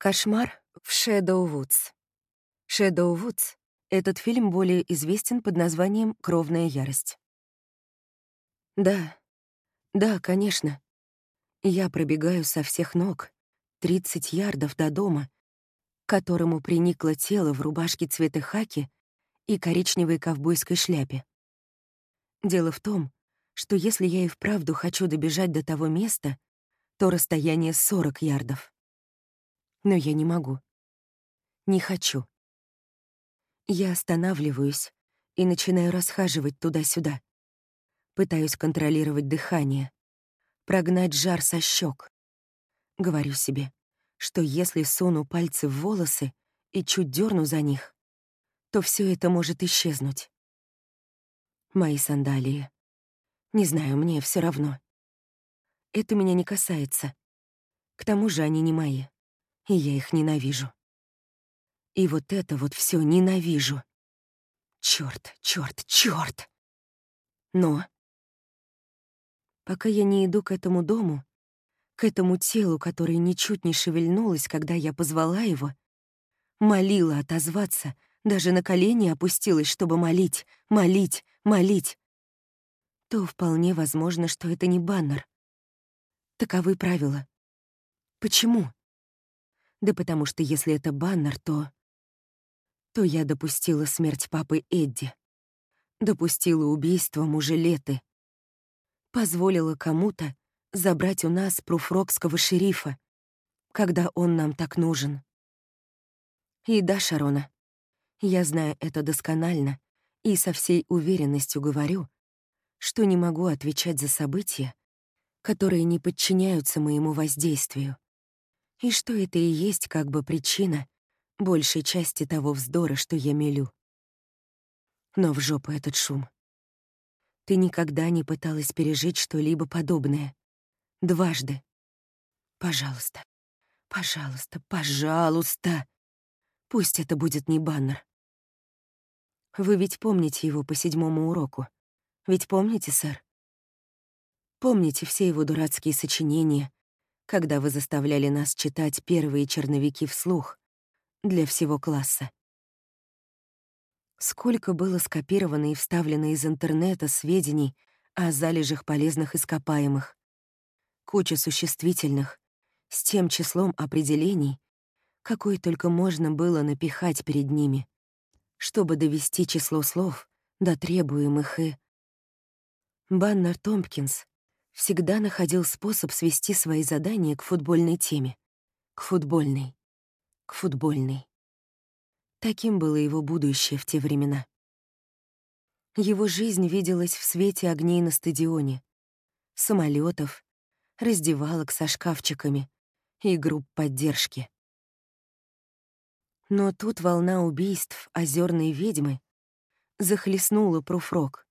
Кошмар в Шэдоу-Вудс. Шэдоу-Вудс — этот фильм более известен под названием «Кровная ярость». Да, да, конечно. Я пробегаю со всех ног 30 ярдов до дома, к которому приникло тело в рубашке цвета хаки и коричневой ковбойской шляпе. Дело в том, что если я и вправду хочу добежать до того места, то расстояние 40 ярдов. Но я не могу. Не хочу. Я останавливаюсь и начинаю расхаживать туда-сюда. Пытаюсь контролировать дыхание, прогнать жар со щек. Говорю себе, что если суну пальцы в волосы и чуть дерну за них, то все это может исчезнуть. Мои сандалии. Не знаю, мне все равно. Это меня не касается. К тому же они не мои и я их ненавижу. И вот это вот все ненавижу. Черт, черт, черт. Но пока я не иду к этому дому, к этому телу, которое ничуть не шевельнулось, когда я позвала его, молила отозваться, даже на колени опустилась, чтобы молить, молить, молить, то вполне возможно, что это не баннер. Таковы правила. Почему? Да потому что если это баннер, то... То я допустила смерть папы Эдди. Допустила убийство мужелеты. Позволила кому-то забрать у нас пруфрокского шерифа, когда он нам так нужен. И да, Шарона, я знаю это досконально и со всей уверенностью говорю, что не могу отвечать за события, которые не подчиняются моему воздействию и что это и есть как бы причина большей части того вздора, что я мелю. Но в жопу этот шум. Ты никогда не пыталась пережить что-либо подобное. Дважды. Пожалуйста, пожалуйста, пожалуйста. Пусть это будет не баннер. Вы ведь помните его по седьмому уроку. Ведь помните, сэр? Помните все его дурацкие сочинения, когда вы заставляли нас читать первые черновики вслух для всего класса. Сколько было скопировано и вставлено из интернета сведений о залежах полезных ископаемых. Куча существительных, с тем числом определений, какое только можно было напихать перед ними, чтобы довести число слов до требуемых и... Баннер Томпкинс всегда находил способ свести свои задания к футбольной теме. К футбольной. К футбольной. Таким было его будущее в те времена. Его жизнь виделась в свете огней на стадионе, самолетов, раздевалок со шкафчиками и групп поддержки. Но тут волна убийств озерной ведьмы захлестнула пруфрок,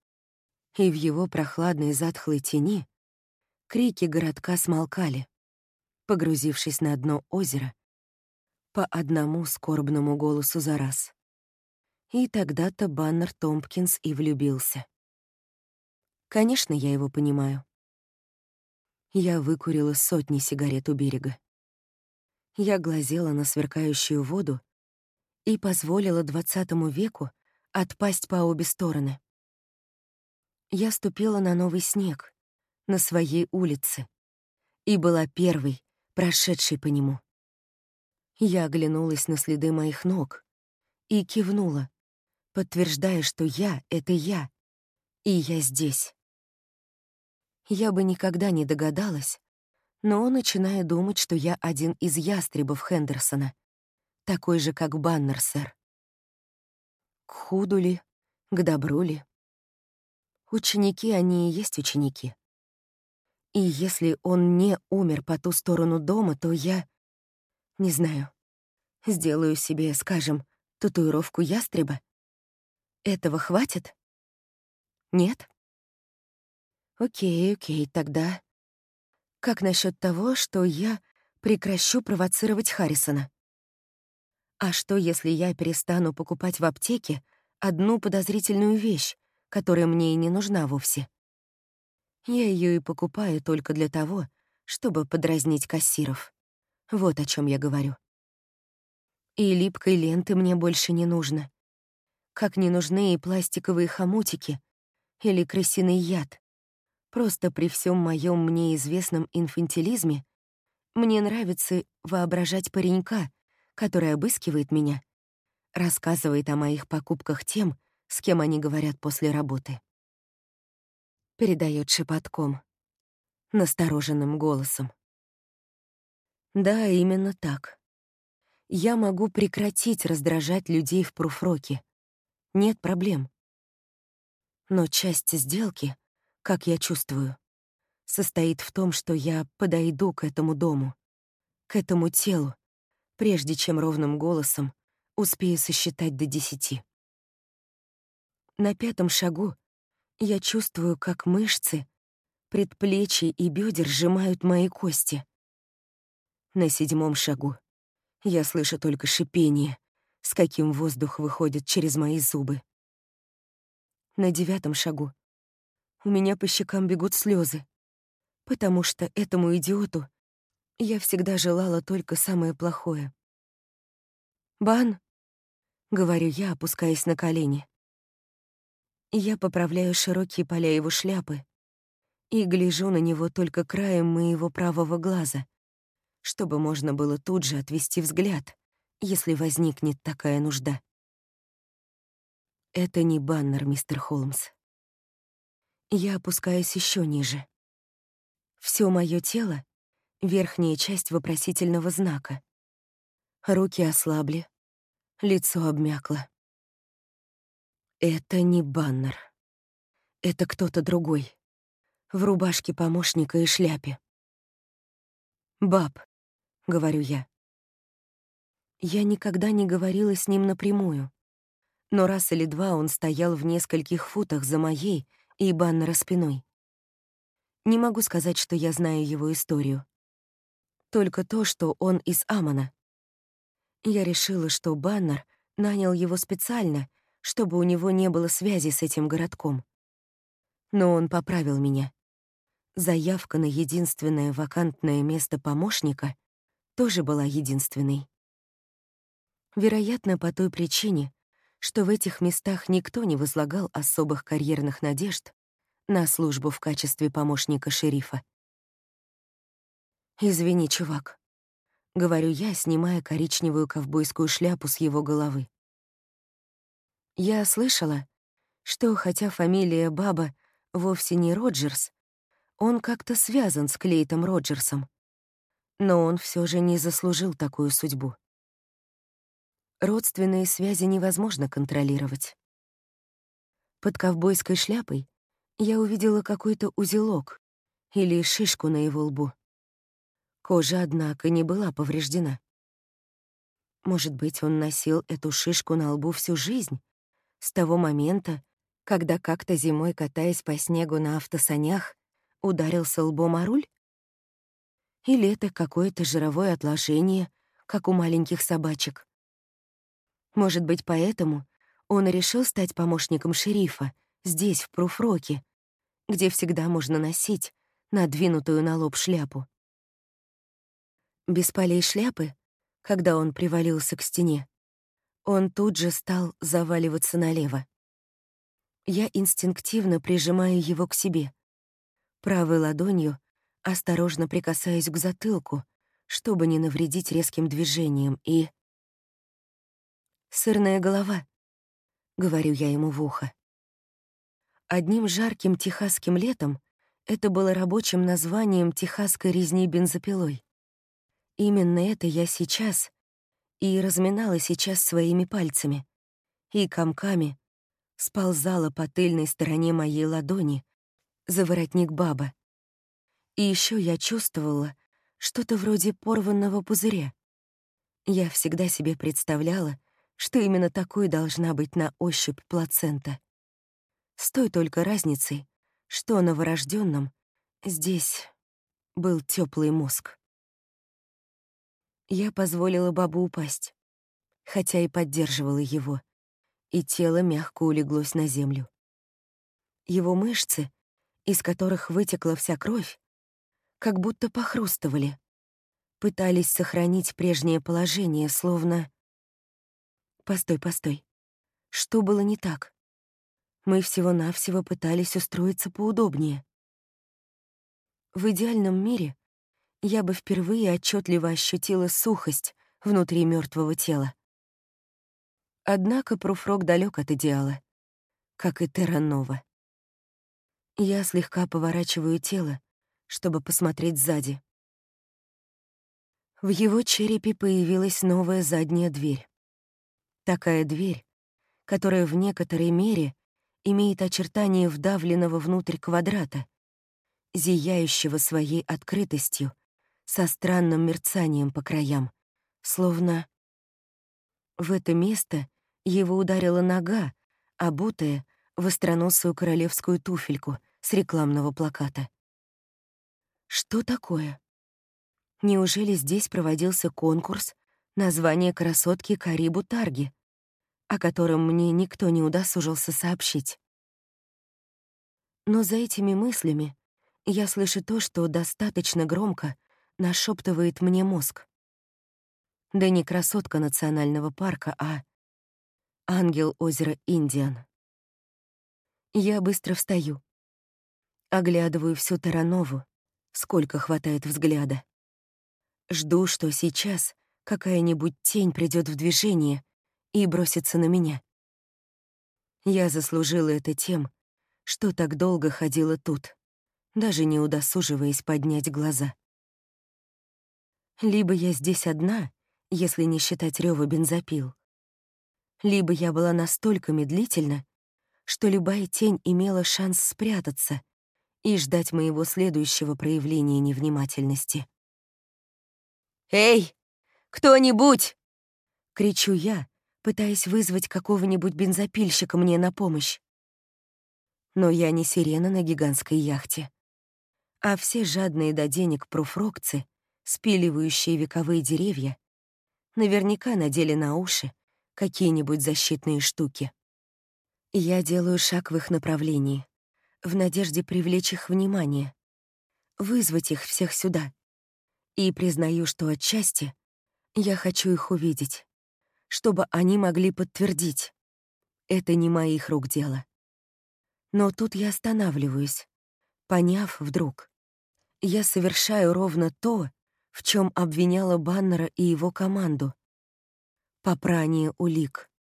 и в его прохладной затхлой тени Крики городка смолкали, погрузившись на дно озера по одному скорбному голосу за раз. И тогда-то Баннер Томпкинс и влюбился. Конечно, я его понимаю. Я выкурила сотни сигарет у берега. Я глазела на сверкающую воду и позволила двадцатому веку отпасть по обе стороны. Я ступила на новый снег, на своей улице и была первой, прошедшей по нему. Я оглянулась на следы моих ног и кивнула, подтверждая, что я — это я, и я здесь. Я бы никогда не догадалась, но начинаю думать, что я один из ястребов Хендерсона, такой же, как Баннер, сэр. К худу ли, к добру ли? Ученики, они и есть ученики. И если он не умер по ту сторону дома, то я... Не знаю. Сделаю себе, скажем, татуировку ястреба. Этого хватит? Нет? Окей, окей, тогда... Как насчет того, что я прекращу провоцировать Харрисона? А что, если я перестану покупать в аптеке одну подозрительную вещь, которая мне и не нужна вовсе? Я ее и покупаю только для того, чтобы подразнить кассиров. Вот о чем я говорю. И липкой ленты мне больше не нужно. Как не нужны и пластиковые хомутики или крысиный яд. Просто при всем моем мне известном инфантилизме мне нравится воображать паренька, который обыскивает меня, рассказывает о моих покупках тем, с кем они говорят после работы. Передает шепотком, настороженным голосом. Да, именно так. Я могу прекратить раздражать людей в пруфроке. Нет проблем. Но часть сделки, как я чувствую, состоит в том, что я подойду к этому дому, к этому телу, прежде чем ровным голосом успею сосчитать до десяти. На пятом шагу я чувствую, как мышцы, предплечья и бедер сжимают мои кости. На седьмом шагу я слышу только шипение, с каким воздух выходит через мои зубы. На девятом шагу у меня по щекам бегут слезы потому что этому идиоту я всегда желала только самое плохое. «Бан», — говорю я, опускаясь на колени. Я поправляю широкие поля его шляпы и гляжу на него только краем моего правого глаза, чтобы можно было тут же отвести взгляд, если возникнет такая нужда. Это не баннер, мистер Холмс. Я опускаюсь еще ниже. Все мое тело — верхняя часть вопросительного знака. Руки ослабли, лицо обмякло. Это не баннер. Это кто-то другой. В рубашке помощника и шляпе. «Баб», — говорю я. Я никогда не говорила с ним напрямую, но раз или два он стоял в нескольких футах за моей и баннера спиной. Не могу сказать, что я знаю его историю. Только то, что он из Амана. Я решила, что Баннер нанял его специально, чтобы у него не было связи с этим городком. Но он поправил меня. Заявка на единственное вакантное место помощника тоже была единственной. Вероятно, по той причине, что в этих местах никто не возлагал особых карьерных надежд на службу в качестве помощника шерифа. «Извини, чувак», — говорю я, снимая коричневую ковбойскую шляпу с его головы. Я слышала, что, хотя фамилия Баба вовсе не Роджерс, он как-то связан с Клейтом Роджерсом. Но он все же не заслужил такую судьбу. Родственные связи невозможно контролировать. Под ковбойской шляпой я увидела какой-то узелок или шишку на его лбу. Кожа, однако, не была повреждена. Может быть, он носил эту шишку на лбу всю жизнь, с того момента, когда как-то зимой, катаясь по снегу на автосанях, ударился лбом о руль? Или это какое-то жировое отложение, как у маленьких собачек? Может быть, поэтому он решил стать помощником шерифа здесь, в Пруфроке, где всегда можно носить надвинутую на лоб шляпу. Без полей шляпы, когда он привалился к стене, он тут же стал заваливаться налево. Я инстинктивно прижимаю его к себе. Правой ладонью осторожно прикасаюсь к затылку, чтобы не навредить резким движением, и... «Сырная голова», — говорю я ему в ухо. Одним жарким техасским летом это было рабочим названием техасской резни бензопилой. Именно это я сейчас и разминала сейчас своими пальцами, и комками сползала по тыльной стороне моей ладони за воротник баба. И еще я чувствовала что-то вроде порванного пузыря. Я всегда себе представляла, что именно такой должна быть на ощупь плацента. С той только разницей, что новорожденном здесь был теплый мозг. Я позволила бабу упасть, хотя и поддерживала его, и тело мягко улеглось на землю. Его мышцы, из которых вытекла вся кровь, как будто похрустывали, пытались сохранить прежнее положение, словно... Постой, постой. Что было не так? Мы всего-навсего пытались устроиться поудобнее. В идеальном мире я бы впервые отчетливо ощутила сухость внутри мертвого тела. Однако Пруфрок далек от идеала, как и Терранова. Я слегка поворачиваю тело, чтобы посмотреть сзади. В его черепе появилась новая задняя дверь. Такая дверь, которая в некоторой мере имеет очертания вдавленного внутрь квадрата, зияющего своей открытостью, со странным мерцанием по краям, словно... В это место его ударила нога, обутая в остроносую королевскую туфельку с рекламного плаката. Что такое? Неужели здесь проводился конкурс название красотки Карибу Тарги, о котором мне никто не удосужился сообщить? Но за этими мыслями я слышу то, что достаточно громко нашептывает мне мозг. Да не красотка национального парка, а ангел озера Индиан. Я быстро встаю. Оглядываю всю Таранову, сколько хватает взгляда. Жду, что сейчас какая-нибудь тень придет в движение и бросится на меня. Я заслужила это тем, что так долго ходила тут, даже не удосуживаясь поднять глаза. Либо я здесь одна, если не считать рёва бензопил, либо я была настолько медлительна, что любая тень имела шанс спрятаться и ждать моего следующего проявления невнимательности. «Эй, кто-нибудь!» — кричу я, пытаясь вызвать какого-нибудь бензопильщика мне на помощь. Но я не сирена на гигантской яхте. А все жадные до денег пруфрокцы, спиливающие вековые деревья, наверняка надели на уши какие-нибудь защитные штуки. Я делаю шаг в их направлении, в надежде привлечь их внимание, вызвать их всех сюда. И признаю, что отчасти я хочу их увидеть, чтобы они могли подтвердить. Это не моих рук дело. Но тут я останавливаюсь, поняв вдруг. Я совершаю ровно то, в чем обвиняла Баннера и его команду. Попрание улик.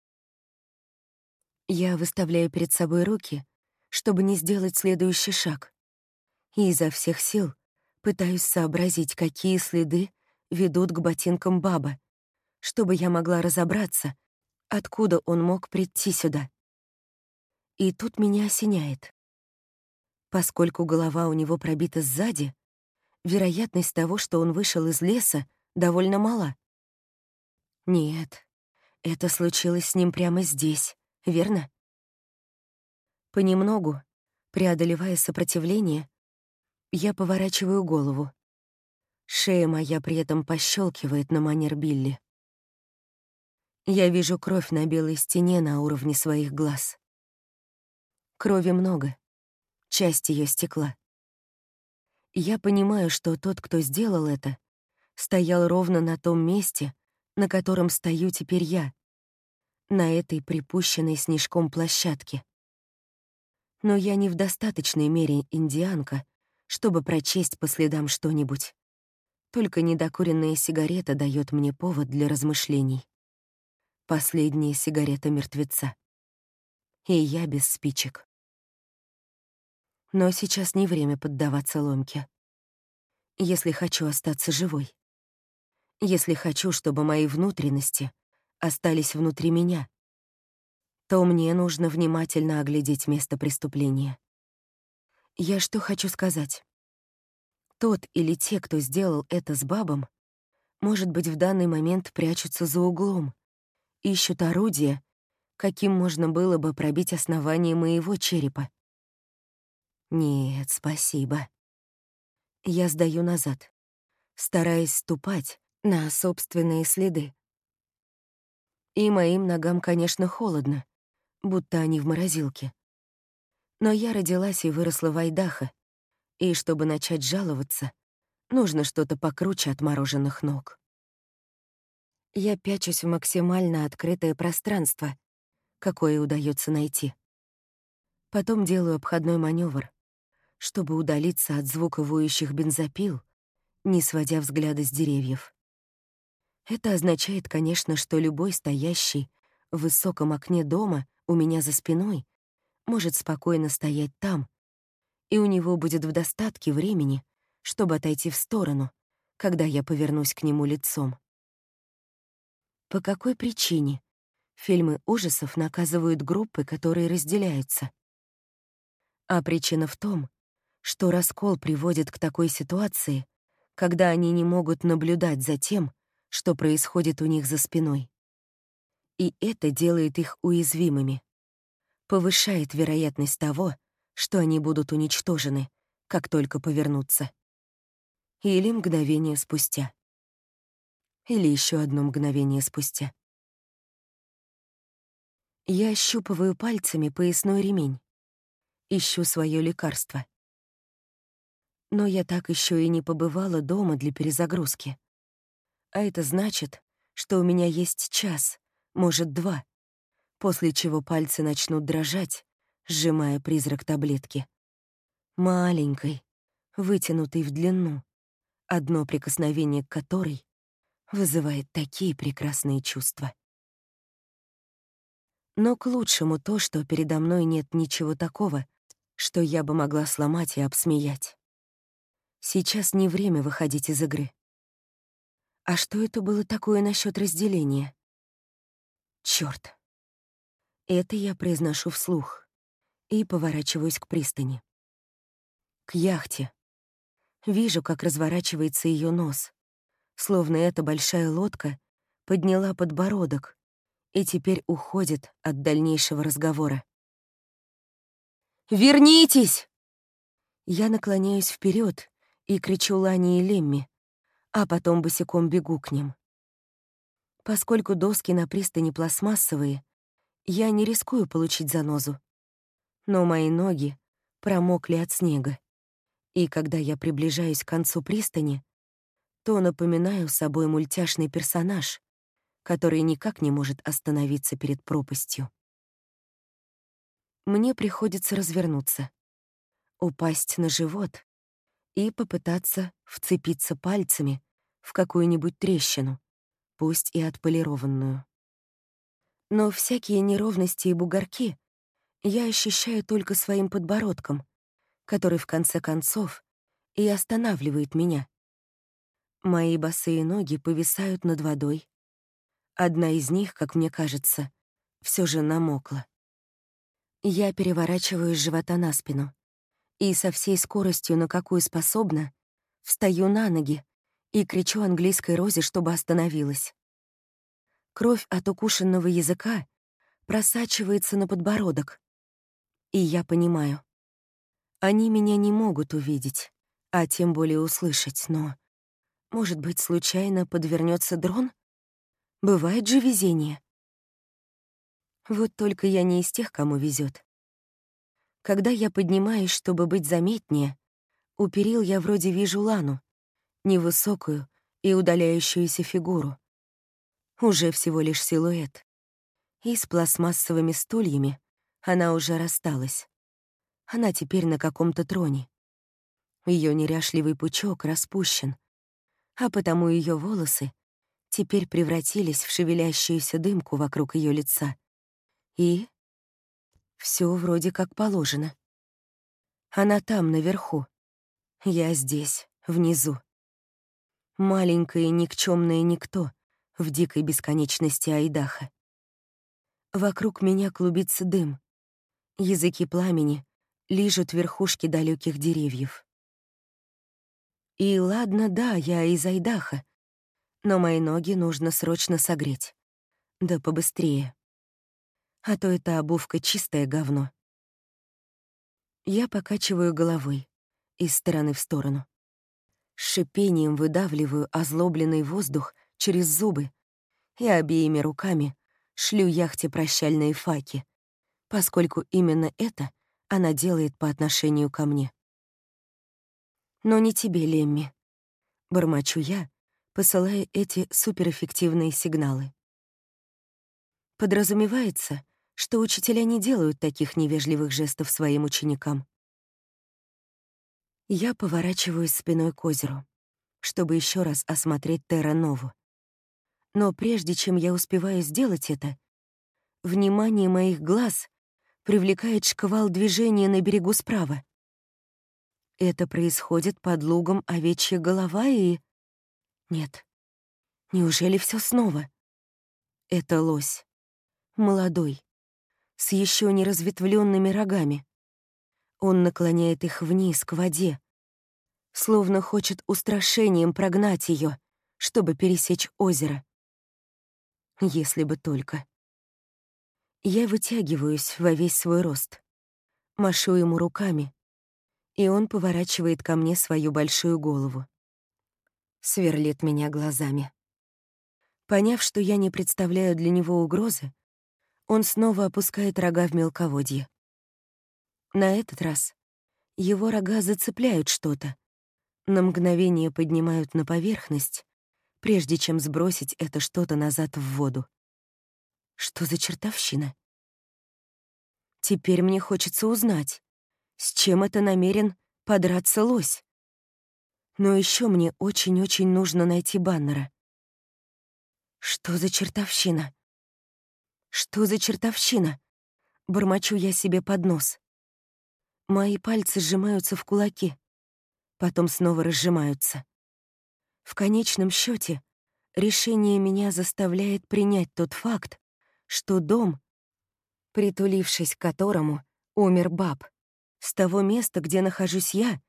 Я выставляю перед собой руки, чтобы не сделать следующий шаг. И изо всех сил пытаюсь сообразить, какие следы ведут к ботинкам баба, чтобы я могла разобраться, откуда он мог прийти сюда. И тут меня осеняет. Поскольку голова у него пробита сзади, вероятность того, что он вышел из леса, довольно мала. Нет, это случилось с ним прямо здесь, верно? Понемногу, преодолевая сопротивление, я поворачиваю голову. Шея моя при этом пощелкивает на манер Билли. Я вижу кровь на белой стене на уровне своих глаз. Крови много. Часть ее стекла. Я понимаю, что тот, кто сделал это, стоял ровно на том месте, на котором стою теперь я, на этой припущенной снежком площадке. Но я не в достаточной мере индианка, чтобы прочесть по следам что-нибудь. Только недокуренная сигарета дает мне повод для размышлений. Последняя сигарета мертвеца. И я без спичек. Но сейчас не время поддаваться ломке. Если хочу остаться живой. Если хочу, чтобы мои внутренности остались внутри меня, то мне нужно внимательно оглядеть место преступления. Я что хочу сказать? Тот или те, кто сделал это с бабом, может быть, в данный момент прячутся за углом, ищут орудие, каким можно было бы пробить основание моего черепа. Нет, спасибо. Я сдаю назад, стараясь ступать на собственные следы. И моим ногам, конечно, холодно, будто они в морозилке. Но я родилась и выросла в Айдахо, и чтобы начать жаловаться, нужно что-то покруче отмороженных ног. Я пячусь в максимально открытое пространство, какое удается найти. Потом делаю обходной маневр, чтобы удалиться от звука бензопил, не сводя взгляда с деревьев. Это означает, конечно, что любой стоящий в высоком окне дома у меня за спиной может спокойно стоять там, и у него будет в достатке времени, чтобы отойти в сторону, когда я повернусь к нему лицом. По какой причине фильмы ужасов наказывают группы, которые разделяются? А причина в том, что раскол приводит к такой ситуации, когда они не могут наблюдать за тем, что происходит у них за спиной. И это делает их уязвимыми, повышает вероятность того, что они будут уничтожены, как только повернутся. Или мгновение спустя. Или еще одно мгновение спустя. Я ощупываю пальцами поясной ремень. Ищу свое лекарство. Но я так еще и не побывала дома для перезагрузки. А это значит, что у меня есть час, может, два, после чего пальцы начнут дрожать, сжимая призрак таблетки. Маленькой, вытянутой в длину, одно прикосновение к которой вызывает такие прекрасные чувства. Но к лучшему то, что передо мной нет ничего такого, что я бы могла сломать и обсмеять. Сейчас не время выходить из игры. А что это было такое насчет разделения? Черт! Это я произношу вслух и поворачиваюсь к пристани. К яхте. Вижу, как разворачивается ее нос, словно эта большая лодка подняла подбородок и теперь уходит от дальнейшего разговора. «Вернитесь!» Я наклоняюсь вперед и кричу Лане и Лемми, а потом босиком бегу к ним. Поскольку доски на пристани пластмассовые, я не рискую получить занозу. Но мои ноги промокли от снега, и когда я приближаюсь к концу пристани, то напоминаю собой мультяшный персонаж, который никак не может остановиться перед пропастью. Мне приходится развернуться, упасть на живот и попытаться вцепиться пальцами в какую-нибудь трещину, пусть и отполированную. Но всякие неровности и бугорки я ощущаю только своим подбородком, который в конце концов и останавливает меня. Мои босые ноги повисают над водой. Одна из них, как мне кажется, все же намокла. Я переворачиваю живота на спину и со всей скоростью, на какую способна, встаю на ноги и кричу английской розе, чтобы остановилась. Кровь от укушенного языка просачивается на подбородок. И я понимаю. Они меня не могут увидеть, а тем более услышать, но... Может быть, случайно подвернется дрон? Бывает же везение. Вот только я не из тех, кому везет. Когда я поднимаюсь, чтобы быть заметнее, у перил я вроде вижу Лану, невысокую и удаляющуюся фигуру. Уже всего лишь силуэт. И с пластмассовыми стульями она уже рассталась. Она теперь на каком-то троне. Ее неряшливый пучок распущен, а потому ее волосы теперь превратились в шевелящуюся дымку вокруг ее лица. И все вроде как положено. Она там, наверху. Я здесь, внизу маленькое никчемное никто в дикой бесконечности Айдаха. Вокруг меня клубится дым. Языки пламени лижут верхушки далеких деревьев. И ладно, да, я из Айдаха, но мои ноги нужно срочно согреть. Да побыстрее. А то эта обувка чистое говно. Я покачиваю головой из стороны в сторону шипением выдавливаю озлобленный воздух через зубы и обеими руками шлю яхте прощальные факи, поскольку именно это она делает по отношению ко мне. «Но не тебе, Лемми», — бормочу я, посылая эти суперэффективные сигналы. Подразумевается, что учителя не делают таких невежливых жестов своим ученикам. Я поворачиваюсь спиной к озеру, чтобы еще раз осмотреть Терра Нову. Но прежде чем я успеваю сделать это, внимание моих глаз привлекает шквал движения на берегу справа. Это происходит под лугом овечья голова и... Нет. Неужели все снова? Это лось. Молодой. С еще не разветвленными рогами. Он наклоняет их вниз, к воде. Словно хочет устрашением прогнать ее, чтобы пересечь озеро. Если бы только. Я вытягиваюсь во весь свой рост. Машу ему руками, и он поворачивает ко мне свою большую голову. Сверлит меня глазами. Поняв, что я не представляю для него угрозы, он снова опускает рога в мелководье. На этот раз его рога зацепляют что-то, на мгновение поднимают на поверхность, прежде чем сбросить это что-то назад в воду. Что за чертовщина? Теперь мне хочется узнать, с чем это намерен подраться лось. Но еще мне очень-очень нужно найти Баннера. Что за чертовщина? Что за чертовщина? Бормочу я себе под нос. Мои пальцы сжимаются в кулаки, потом снова разжимаются. В конечном счете решение меня заставляет принять тот факт, что дом, притулившись к которому умер баб, с того места, где нахожусь я,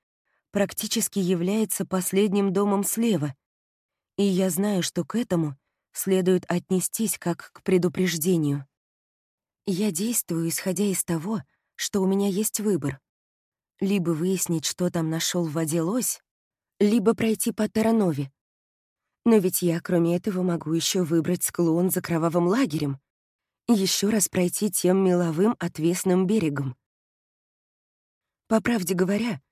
практически является последним домом слева, и я знаю, что к этому следует отнестись как к предупреждению. Я действую, исходя из того, что у меня есть выбор. Либо выяснить, что там нашел в воде лось, либо пройти по Таранове. Но ведь я, кроме этого, могу еще выбрать склон за кровавым лагерем, еще раз пройти тем меловым отвесным берегом. По правде говоря,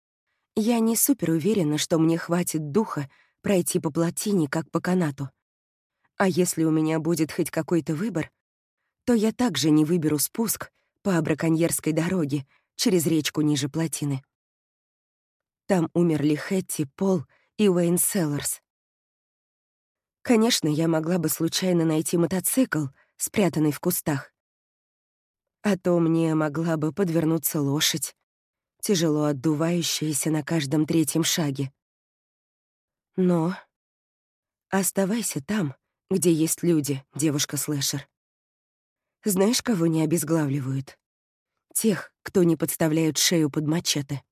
я не супер уверена, что мне хватит духа пройти по плотине, как по канату. А если у меня будет хоть какой-то выбор, то я также не выберу спуск по браконьерской дороге через речку ниже плотины. Там умерли Хэтти, Пол и Уэйн Селларс. Конечно, я могла бы случайно найти мотоцикл, спрятанный в кустах. А то мне могла бы подвернуться лошадь, тяжело отдувающаяся на каждом третьем шаге. Но оставайся там, где есть люди, девушка-слэшер. Знаешь, кого не обезглавливают? Тех, кто не подставляют шею под мачете.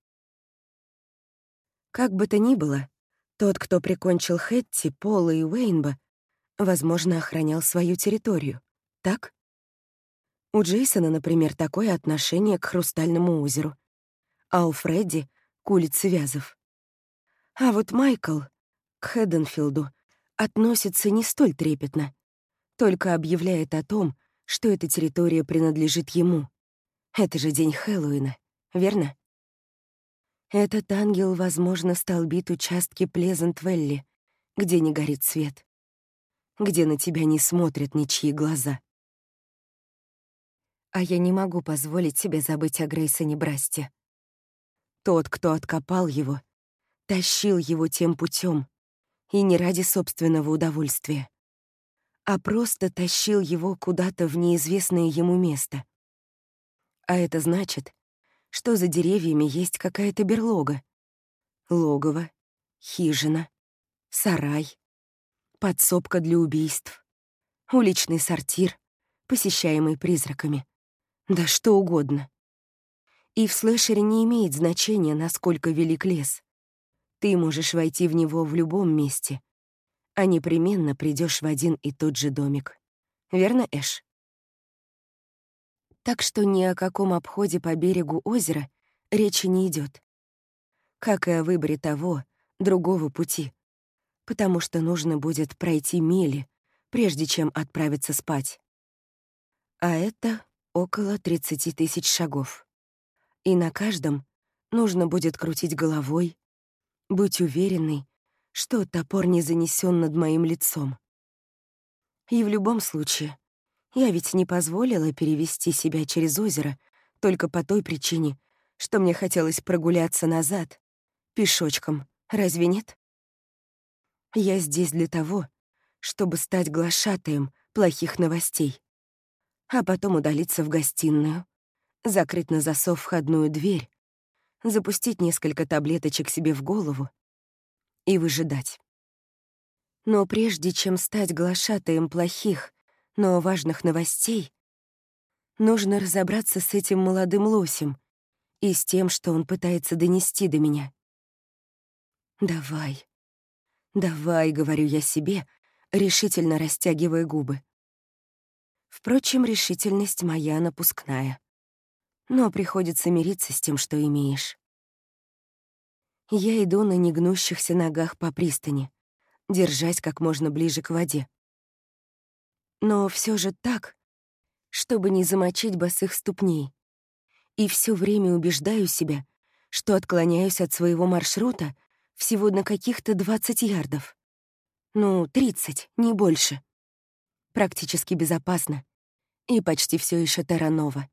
Как бы то ни было, тот, кто прикончил Хэтти, Пола и Уэйнба, возможно, охранял свою территорию, так? У Джейсона, например, такое отношение к Хрустальному озеру, а у Фредди — к улице Вязов. А вот Майкл к Хэдденфилду относится не столь трепетно, только объявляет о том, что эта территория принадлежит ему. Это же день Хэллоуина, верно? Этот ангел, возможно, столбит участки Плезент-Велли, где не горит свет, где на тебя не смотрят ничьи глаза. А я не могу позволить себе забыть о Грейсоне Брасте. Тот, кто откопал его, тащил его тем путем, и не ради собственного удовольствия, а просто тащил его куда-то в неизвестное ему место. А это значит, что за деревьями есть какая-то берлога. Логово, хижина, сарай, подсобка для убийств, уличный сортир, посещаемый призраками. Да что угодно. И в слэшере не имеет значения, насколько велик лес. Ты можешь войти в него в любом месте, а непременно придешь в один и тот же домик. Верно, Эш? Так что ни о каком обходе по берегу озера речи не идет, Как и о выборе того, другого пути. Потому что нужно будет пройти мили, прежде чем отправиться спать. А это около 30 тысяч шагов. И на каждом нужно будет крутить головой, быть уверенной, что топор не занесен над моим лицом. И в любом случае, я ведь не позволила перевести себя через озеро только по той причине, что мне хотелось прогуляться назад, пешочком, разве нет? Я здесь для того, чтобы стать глашатаем плохих новостей, а потом удалиться в гостиную, закрыть на засов входную дверь, запустить несколько таблеточек себе в голову и выжидать. Но прежде чем стать глашатаем плохих, но важных новостей, нужно разобраться с этим молодым лосем и с тем, что он пытается донести до меня. «Давай, давай», — говорю я себе, решительно растягивая губы. Впрочем, решительность моя напускная. Но приходится мириться с тем, что имеешь. Я иду на негнущихся ногах по пристани, держась как можно ближе к воде. Но все же так, чтобы не замочить босых ступней. И все время убеждаю себя, что отклоняюсь от своего маршрута всего на каких-то 20 ярдов. Ну, 30, не больше. Практически безопасно. И почти все еще Таранова.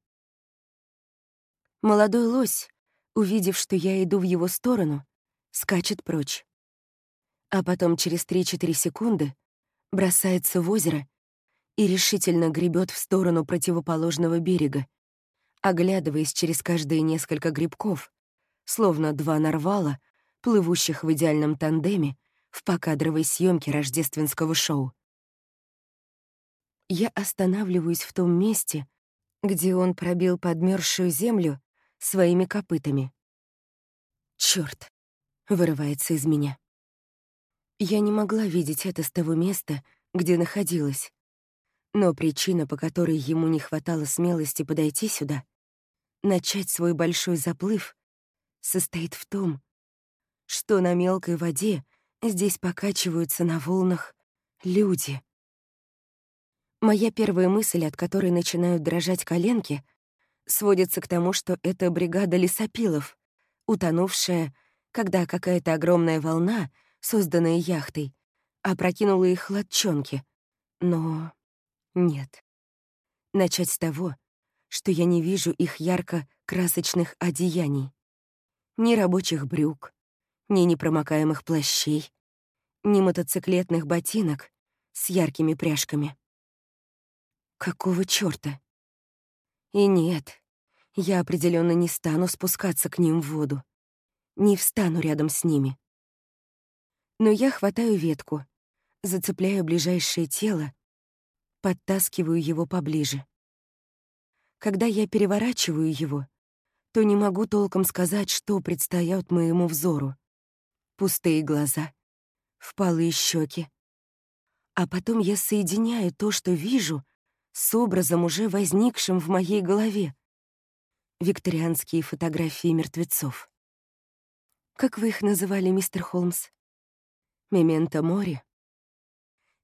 Молодой лось, увидев, что я иду в его сторону, скачет прочь. А потом через 3-4 секунды бросается в озеро и решительно гребет в сторону противоположного берега, оглядываясь через каждые несколько грибков, словно два нарвала, плывущих в идеальном тандеме в покадровой съемке рождественского шоу. Я останавливаюсь в том месте, где он пробил подмерзшую землю своими копытами. Черт! вырывается из меня. Я не могла видеть это с того места, где находилась. Но причина, по которой ему не хватало смелости подойти сюда, начать свой большой заплыв, состоит в том, что на мелкой воде здесь покачиваются на волнах люди. Моя первая мысль, от которой начинают дрожать коленки, сводится к тому, что это бригада лесопилов, утонувшая, когда какая-то огромная волна, созданная яхтой, опрокинула их лодчонки. Но нет. Начать с того, что я не вижу их ярко-красочных одеяний. Ни рабочих брюк, ни непромокаемых плащей, ни мотоциклетных ботинок с яркими пряжками. Какого чёрта? И нет, я определенно не стану спускаться к ним в воду. Не встану рядом с ними. Но я хватаю ветку, зацепляю ближайшее тело, подтаскиваю его поближе. Когда я переворачиваю его, то не могу толком сказать, что предстаёт моему взору пустые глаза, впалые щеки. А потом я соединяю то, что вижу, с образом, уже возникшим в моей голове. Викторианские фотографии мертвецов. Как вы их называли, мистер Холмс? Мементо Мори?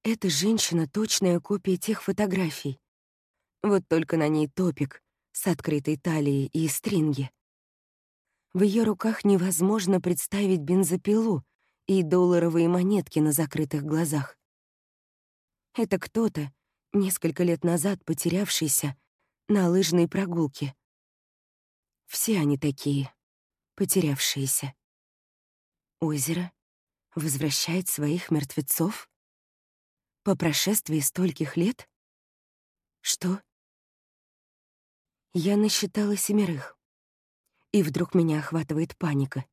Эта женщина — точная копия тех фотографий. Вот только на ней топик с открытой талией и стринги. В ее руках невозможно представить бензопилу и долларовые монетки на закрытых глазах. Это кто-то, несколько лет назад потерявшийся на лыжной прогулке. Все они такие, потерявшиеся. Озеро возвращает своих мертвецов? По прошествии стольких лет? Что? Я насчитала семерых. И вдруг меня охватывает паника.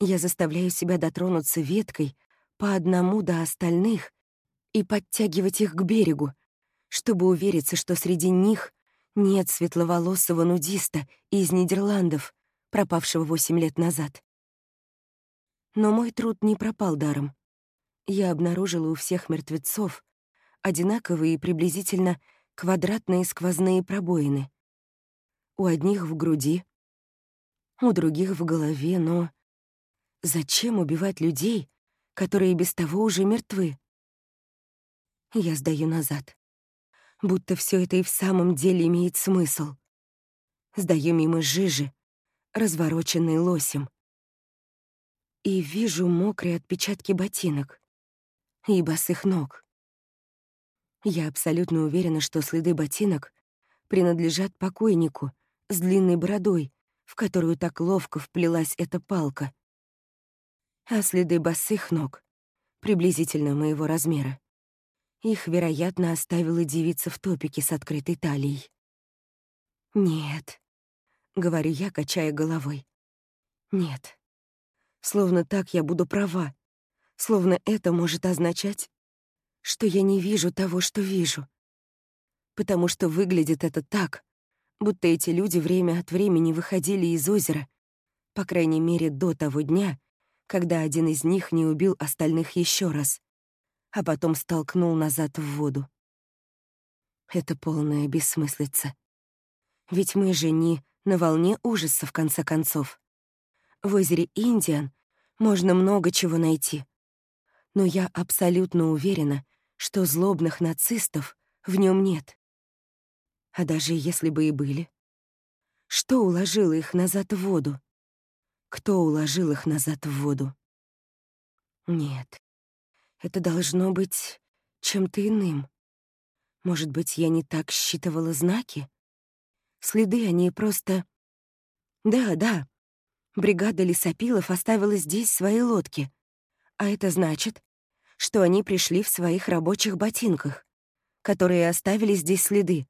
Я заставляю себя дотронуться веткой по одному до остальных и подтягивать их к берегу, чтобы увериться, что среди них нет светловолосого нудиста из Нидерландов, пропавшего восемь лет назад. Но мой труд не пропал даром. Я обнаружила у всех мертвецов одинаковые приблизительно квадратные сквозные пробоины. У одних в груди, у других в голове, но... Зачем убивать людей, которые без того уже мертвы? Я сдаю назад. Будто все это и в самом деле имеет смысл. Сдаю мимо жижи, развороченной лосем. и вижу мокрые отпечатки ботинок и босых ног. Я абсолютно уверена, что следы ботинок принадлежат покойнику с длинной бородой, в которую так ловко вплелась эта палка. А следы босых ног приблизительно моего размера. Их, вероятно, оставила девица в топике с открытой талией. «Нет», — говорю я, качая головой. «Нет. Словно так я буду права. Словно это может означать, что я не вижу того, что вижу. Потому что выглядит это так, будто эти люди время от времени выходили из озера, по крайней мере, до того дня, когда один из них не убил остальных еще раз, а потом столкнул назад в воду. Это полная бессмыслица. Ведь мы же не на волне ужаса, в конце концов. В озере Индиан можно много чего найти. Но я абсолютно уверена, что злобных нацистов в нем нет. А даже если бы и были, что уложило их назад в воду? Кто уложил их назад в воду? Нет, это должно быть чем-то иным. Может быть, я не так считывала знаки? Следы они просто... Да, да, бригада лесопилов оставила здесь свои лодки. А это значит, что они пришли в своих рабочих ботинках, которые оставили здесь следы.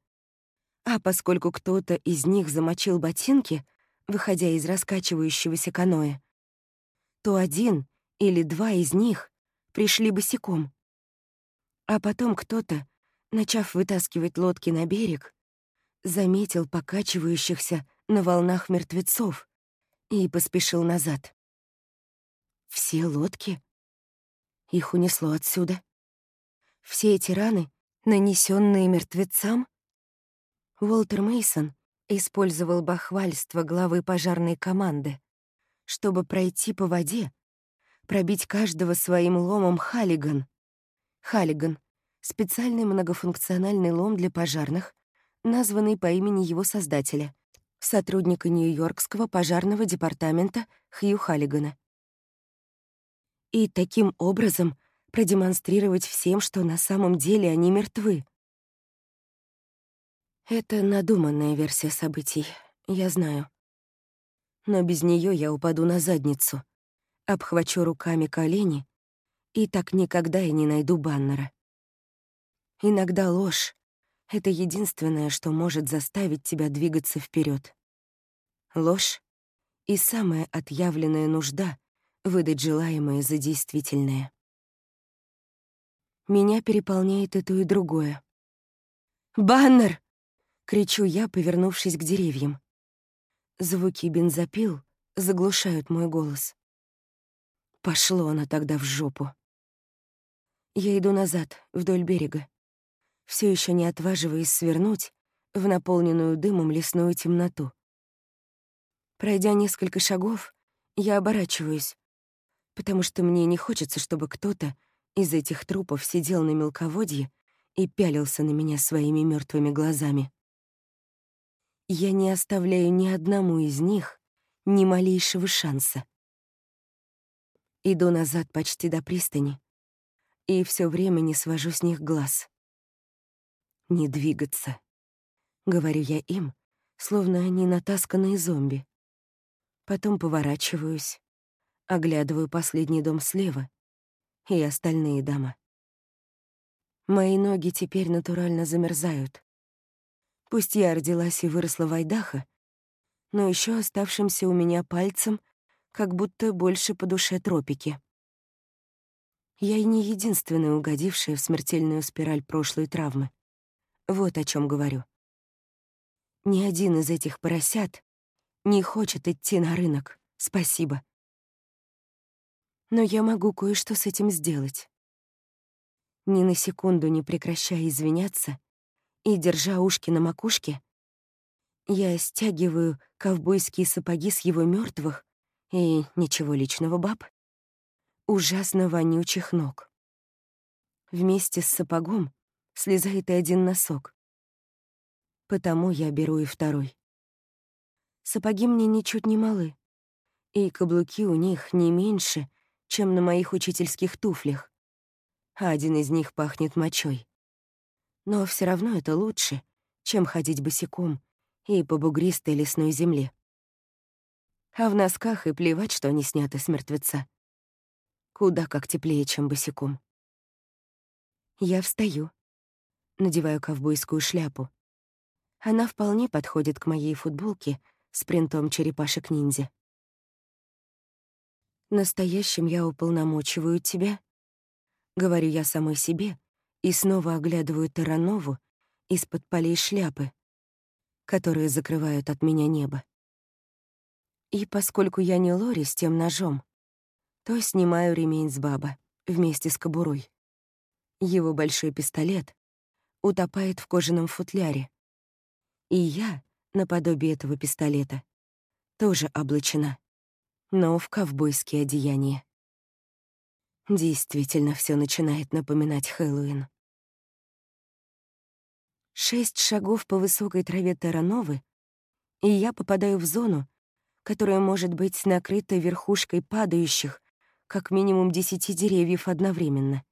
А поскольку кто-то из них замочил ботинки, выходя из раскачивающегося каноэ, то один или два из них пришли босиком. А потом кто-то, начав вытаскивать лодки на берег, заметил покачивающихся на волнах мертвецов и поспешил назад. Все лодки? Их унесло отсюда. Все эти раны, нанесенные мертвецам? Уолтер Мейсон использовал бахвальство главы пожарной команды, чтобы пройти по воде, пробить каждого своим ломом Халлиган. Халлиган — специальный многофункциональный лом для пожарных, названный по имени его создателя, сотрудника Нью-Йоркского пожарного департамента Хью Халлигана. И таким образом продемонстрировать всем, что на самом деле они мертвы. Это надуманная версия событий, я знаю. Но без нее я упаду на задницу, обхвачу руками колени и так никогда и не найду баннера. Иногда ложь — это единственное, что может заставить тебя двигаться вперед. Ложь и самая отъявленная нужда выдать желаемое за действительное. Меня переполняет и то, и другое. «Баннер!» — кричу я, повернувшись к деревьям. Звуки бензопил заглушают мой голос. Пошло оно тогда в жопу. Я иду назад, вдоль берега, все еще не отваживаясь свернуть в наполненную дымом лесную темноту. Пройдя несколько шагов, я оборачиваюсь, потому что мне не хочется, чтобы кто-то из этих трупов сидел на мелководье и пялился на меня своими мертвыми глазами. Я не оставляю ни одному из них ни малейшего шанса. Иду назад почти до пристани и все время не свожу с них глаз. «Не двигаться», — говорю я им, словно они натасканные зомби. Потом поворачиваюсь, оглядываю последний дом слева и остальные дома. Мои ноги теперь натурально замерзают. Пусть я родилась и выросла в Айдахо, но еще оставшимся у меня пальцем как будто больше по душе тропики. Я и не единственная угодившая в смертельную спираль прошлой травмы. Вот о чем говорю. Ни один из этих поросят не хочет идти на рынок, спасибо. Но я могу кое-что с этим сделать. Ни на секунду не прекращая извиняться, и, держа ушки на макушке, я стягиваю ковбойские сапоги с его мертвых и, ничего личного, баб, ужасно вонючих ног. Вместе с сапогом слезает и один носок. Потому я беру и второй. Сапоги мне ничуть не малы, И каблуки у них не меньше, чем на моих учительских туфлях. А один из них пахнет мочой. Но все равно это лучше, чем ходить босиком и по бугристой лесной земле. А в носках и плевать, что они сняты с мертвеца. Куда как теплее, чем босиком. Я встаю, надеваю ковбойскую шляпу. Она вполне подходит к моей футболке с принтом черепашек-ниндзя. Настоящим я уполномочиваю тебя, говорю я самой себе и снова оглядываю Таранову из-под полей шляпы, которые закрывают от меня небо. И поскольку я не Лори с тем ножом, то снимаю ремень с баба вместе с кобурой. Его большой пистолет утопает в кожаном футляре. И я, наподобие этого пистолета, тоже облачена, но в ковбойские одеяния. Действительно, все начинает напоминать Хэллоуин. Шесть шагов по высокой траве Тарановы, и я попадаю в зону, которая может быть накрыта верхушкой падающих, как минимум десяти деревьев одновременно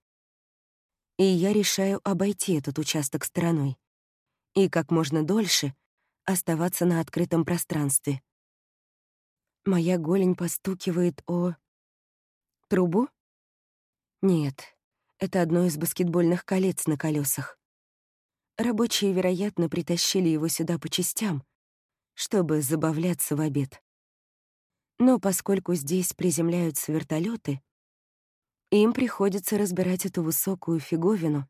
и я решаю обойти этот участок стороной и как можно дольше оставаться на открытом пространстве. Моя голень постукивает о... Трубу? Нет, это одно из баскетбольных колец на колесах. Рабочие, вероятно, притащили его сюда по частям, чтобы забавляться в обед. Но поскольку здесь приземляются вертолеты, им приходится разбирать эту высокую фиговину,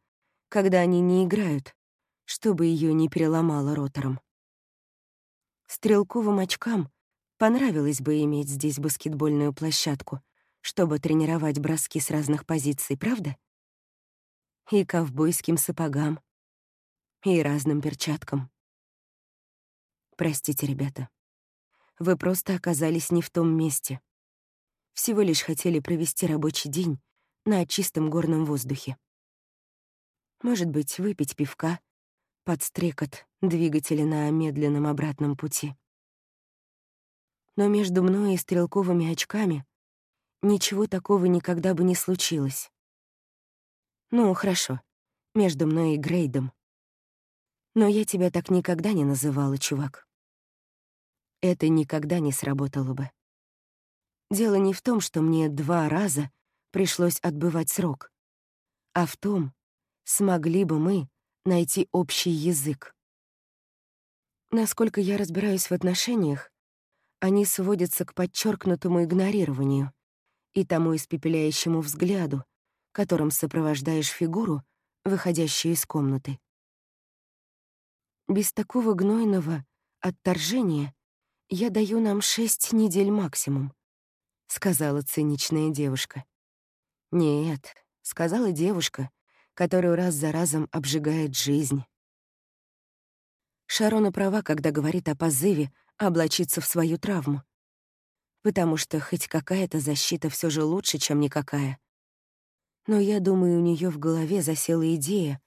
когда они не играют, чтобы ее не переломало ротором. Стрелковым очкам понравилось бы иметь здесь баскетбольную площадку, чтобы тренировать броски с разных позиций, правда? И ковбойским сапогам, и разным перчаткам. Простите, ребята. Вы просто оказались не в том месте. Всего лишь хотели провести рабочий день на чистом горном воздухе. Может быть, выпить пивка, подстрекот двигателя на медленном обратном пути. Но между мной и стрелковыми очками ничего такого никогда бы не случилось. Ну, хорошо, между мной и Грейдом. Но я тебя так никогда не называла, чувак. Это никогда не сработало бы. Дело не в том, что мне два раза пришлось отбывать срок, а в том, смогли бы мы найти общий язык. Насколько я разбираюсь в отношениях, они сводятся к подчеркнутому игнорированию и тому испепеляющему взгляду, которым сопровождаешь фигуру, выходящую из комнаты. Без такого гнойного отторжения я даю нам шесть недель максимум, сказала циничная девушка. «Нет», — сказала девушка, которую раз за разом обжигает жизнь. Шарона права, когда говорит о позыве облачиться в свою травму. Потому что хоть какая-то защита все же лучше, чем никакая. Но я думаю, у нее в голове засела идея,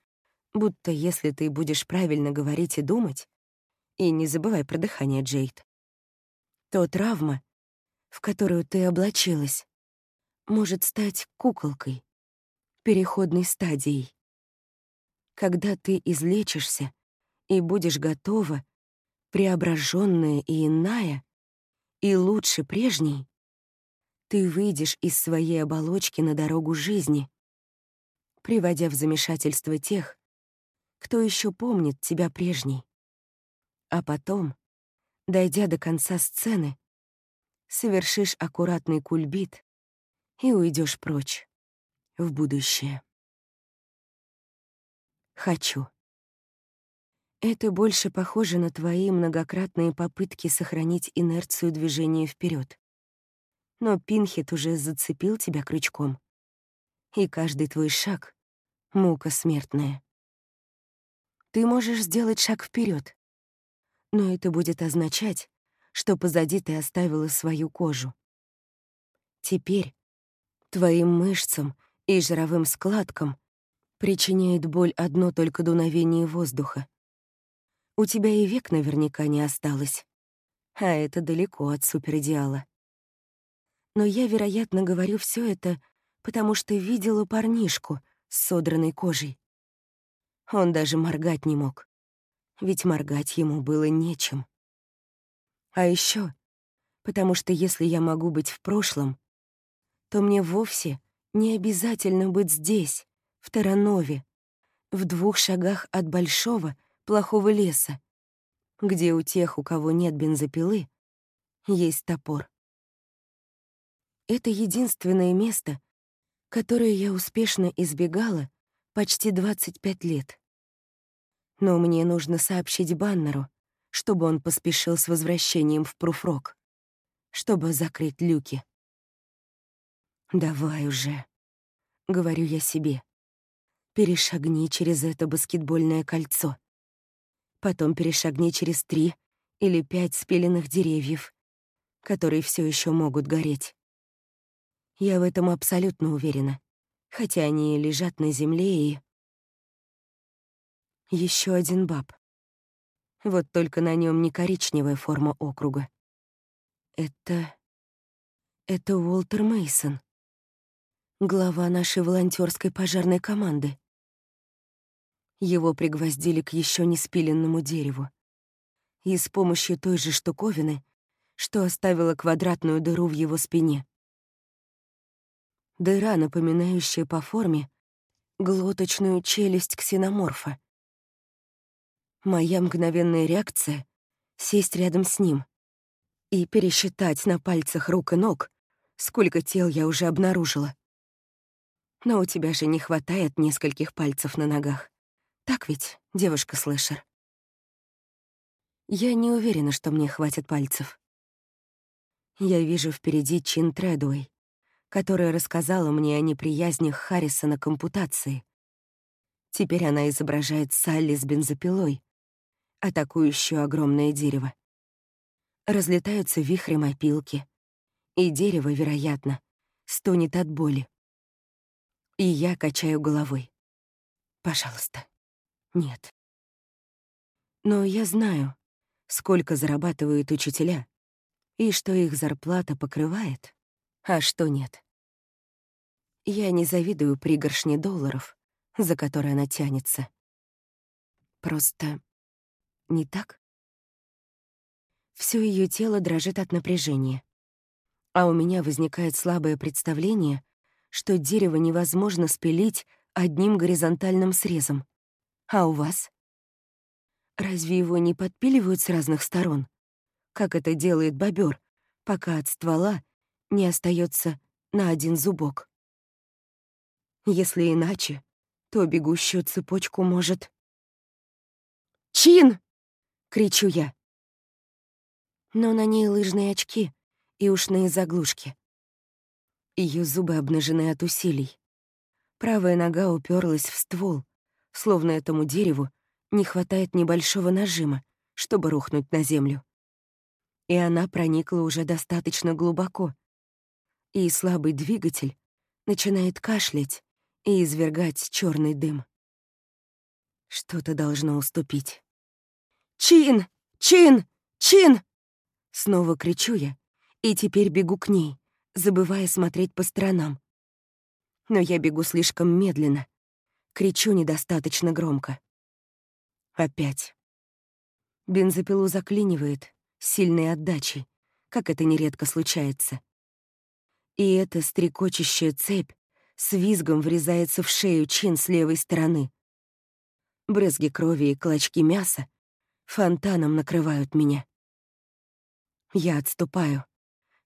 будто если ты будешь правильно говорить и думать, и не забывай про дыхание, Джейд, то травма, в которую ты облачилась, может стать куколкой, переходной стадией. Когда ты излечишься и будешь готова, преображенная и иная, и лучше прежней, ты выйдешь из своей оболочки на дорогу жизни, приводя в замешательство тех, кто еще помнит тебя прежней. А потом, дойдя до конца сцены, совершишь аккуратный кульбит и уйдешь прочь, в будущее. Хочу. Это больше похоже на твои многократные попытки сохранить инерцию движения вперед. Но Пинхет уже зацепил тебя крючком. И каждый твой шаг — мука смертная. Ты можешь сделать шаг вперед, но это будет означать, что позади ты оставила свою кожу. Теперь Твоим мышцам и жировым складкам причиняет боль одно только дуновение воздуха. У тебя и век наверняка не осталось. А это далеко от суперидеала. Но я, вероятно, говорю все это, потому что видела парнишку с содранной кожей. Он даже моргать не мог, ведь моргать ему было нечем. А еще, потому что если я могу быть в прошлом, то мне вовсе не обязательно быть здесь, в Таранове, в двух шагах от большого, плохого леса, где у тех, у кого нет бензопилы, есть топор. Это единственное место, которое я успешно избегала почти 25 лет. Но мне нужно сообщить Баннеру, чтобы он поспешил с возвращением в Пруфрок, чтобы закрыть люки. «Давай уже», — говорю я себе. «Перешагни через это баскетбольное кольцо. Потом перешагни через три или пять спиленных деревьев, которые все еще могут гореть. Я в этом абсолютно уверена, хотя они лежат на земле и... Еще один баб. Вот только на нем не коричневая форма округа. Это... Это Уолтер Мейсон, глава нашей волонтерской пожарной команды. Его пригвоздили к еще не спиленному дереву. И с помощью той же штуковины, что оставила квадратную дыру в его спине. Дыра, напоминающая по форме глоточную челюсть ксеноморфа. Моя мгновенная реакция — сесть рядом с ним и пересчитать на пальцах рук и ног, сколько тел я уже обнаружила. Но у тебя же не хватает нескольких пальцев на ногах. Так ведь, девушка-слэшер? Я не уверена, что мне хватит пальцев. Я вижу впереди Чин Тредуэй, которая рассказала мне о неприязнях Харрисона к ампутации. Теперь она изображает Салли с бензопилой, атакующую огромное дерево. Разлетаются вихрем опилки, и дерево, вероятно, стонет от боли. И я качаю головой. Пожалуйста, нет. Но я знаю, сколько зарабатывают учителя, и что их зарплата покрывает, а что нет. Я не завидую пригоршне долларов, за которые она тянется. Просто не так? Все ее тело дрожит от напряжения. А у меня возникает слабое представление, что дерево невозможно спилить одним горизонтальным срезом. А у вас? Разве его не подпиливают с разных сторон? Как это делает бобер, пока от ствола не остается на один зубок? Если иначе, то бегущую цепочку может... «Чин!» — кричу я. Но на ней лыжные очки и ушные заглушки. Ее зубы обнажены от усилий. Правая нога уперлась в ствол, словно этому дереву не хватает небольшого нажима, чтобы рухнуть на землю. И она проникла уже достаточно глубоко. И слабый двигатель начинает кашлять и извергать черный дым. Что-то должно уступить. «Чин! Чин! Чин!» Снова кричу я, и теперь бегу к ней, забывая смотреть по сторонам. Но я бегу слишком медленно, кричу недостаточно громко. Опять. Бензопилу заклинивает сильной отдачей, как это нередко случается. И эта стрекочущая цепь с визгом врезается в шею чин с левой стороны. Брызги крови и клочки мяса фонтаном накрывают меня. Я отступаю,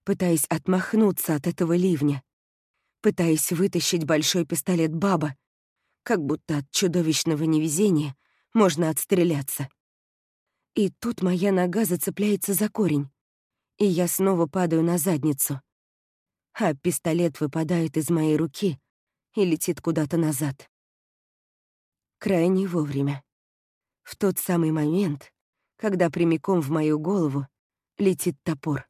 пытаясь отмахнуться от этого ливня, пытаясь вытащить большой пистолет баба, как будто от чудовищного невезения можно отстреляться. И тут моя нога зацепляется за корень, и я снова падаю на задницу, а пистолет выпадает из моей руки и летит куда-то назад. Крайне вовремя. В тот самый момент, когда прямиком в мою голову летит топор.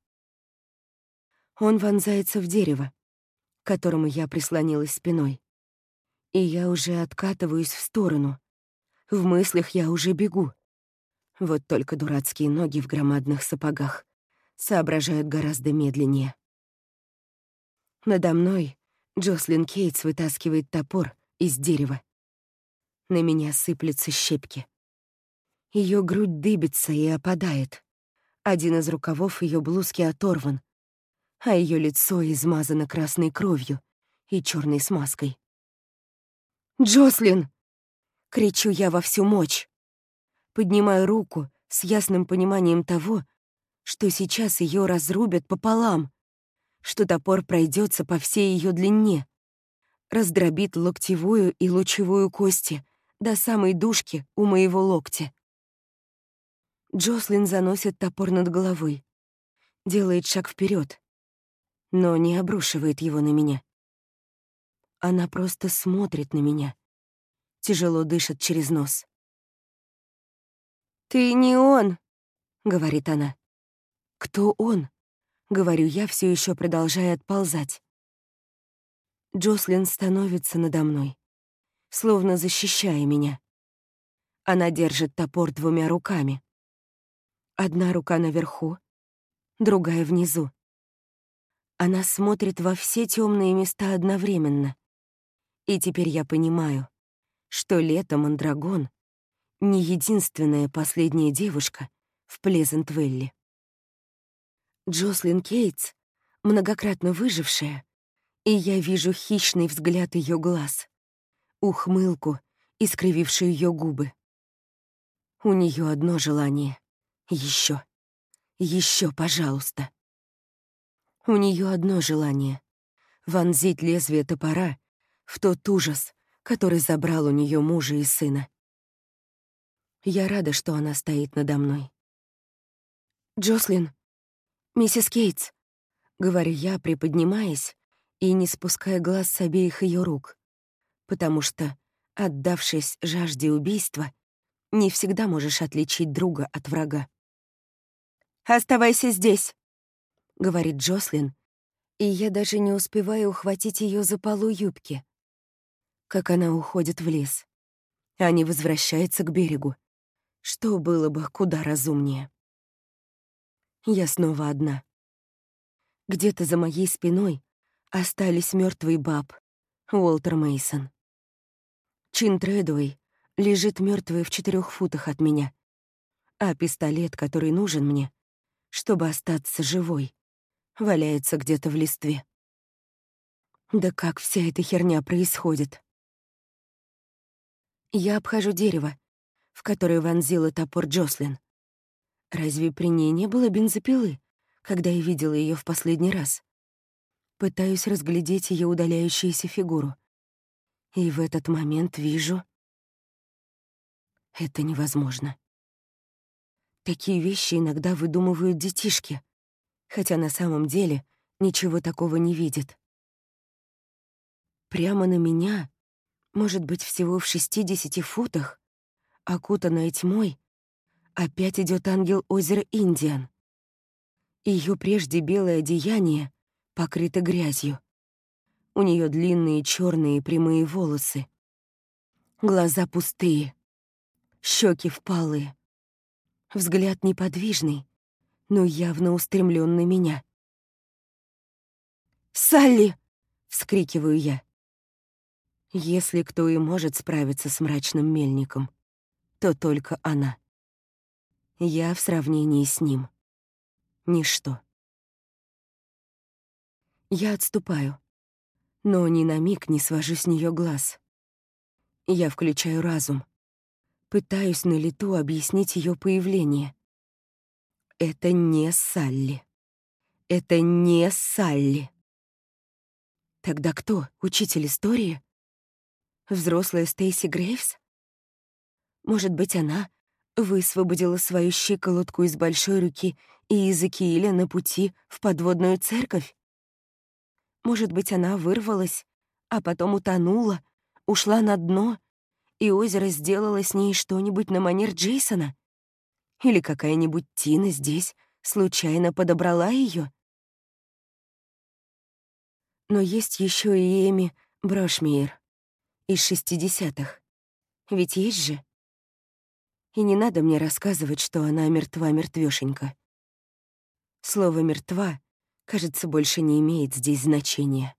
Он вонзается в дерево, к которому я прислонилась спиной. И я уже откатываюсь в сторону. В мыслях я уже бегу. Вот только дурацкие ноги в громадных сапогах соображают гораздо медленнее. Надо мной Джослин Кейтс вытаскивает топор из дерева. На меня сыплются щепки. Ее грудь дыбится и опадает. Один из рукавов ее блузки оторван, а ее лицо измазано красной кровью и черной смазкой. «Джослин!» — кричу я во всю мощь. Поднимаю руку с ясным пониманием того, что сейчас ее разрубят пополам, что топор пройдется по всей ее длине, раздробит локтевую и лучевую кости до самой дужки у моего локтя. Джослин заносит топор над головой, делает шаг вперед, но не обрушивает его на меня. Она просто смотрит на меня, тяжело дышит через нос. «Ты не он», — говорит она. «Кто он?» — говорю я, все еще продолжая отползать. Джослин становится надо мной, словно защищая меня. Она держит топор двумя руками. Одна рука наверху, другая внизу. Она смотрит во все темные места одновременно. И теперь я понимаю, что лето Мандрагон — не единственная последняя девушка в Плезент-Велли. Джослин Кейтс, многократно выжившая, и я вижу хищный взгляд ее глаз, ухмылку, искривившую ее губы. У нее одно желание — еще, еще, пожалуйста. У нее одно желание — вонзить лезвие топора в тот ужас, который забрал у нее мужа и сына. Я рада, что она стоит надо мной. «Джослин», «Миссис Кейтс», — говорю я, приподнимаясь и не спуская глаз с обеих ее рук, потому что, отдавшись жажде убийства, не всегда можешь отличить друга от врага. «Оставайся здесь», — говорит Джослин, и я даже не успеваю ухватить ее за полу юбки. Как она уходит в лес, а не возвращается к берегу, что было бы куда разумнее. Я снова одна. Где-то за моей спиной остались мертвый баб, Уолтер Мейсон. Чин Тредуэй лежит мертвый в четырех футах от меня, а пистолет, который нужен мне, чтобы остаться живой, валяется где-то в листве. Да как вся эта херня происходит? Я обхожу дерево, в которое вонзила топор Джослин. Разве при ней не было бензопилы, когда я видела ее в последний раз? Пытаюсь разглядеть ее удаляющуюся фигуру. И в этот момент вижу... Это невозможно. Такие вещи иногда выдумывают детишки, хотя на самом деле ничего такого не видят. Прямо на меня, может быть, всего в 60 футах, окутанная тьмой, Опять идет ангел озера Индиан. Ее прежде белое одеяние покрыто грязью. У нее длинные черные прямые волосы. Глаза пустые, щеки впалые. Взгляд неподвижный, но явно устремлен на меня. «Салли!» — вскрикиваю я. Если кто и может справиться с мрачным мельником, то только она. Я в сравнении с ним. Ничто. Я отступаю, но ни на миг не свожу с нее глаз. Я включаю разум, пытаюсь на лету объяснить ее появление. Это не Салли. Это не Салли. Тогда кто? Учитель истории? Взрослая Стейси Грейвс? Может быть, она высвободила свою щиколотку из большой руки и Иезекииля на пути в подводную церковь? Может быть, она вырвалась, а потом утонула, ушла на дно, и озеро сделало с ней что-нибудь на манер Джейсона? Или какая-нибудь Тина здесь случайно подобрала ее? Но есть еще и Эми Брошмейер из шестидесятых. Ведь есть же? И не надо мне рассказывать, что она мертва мертвёшенька. Слово «мертва» кажется, больше не имеет здесь значения.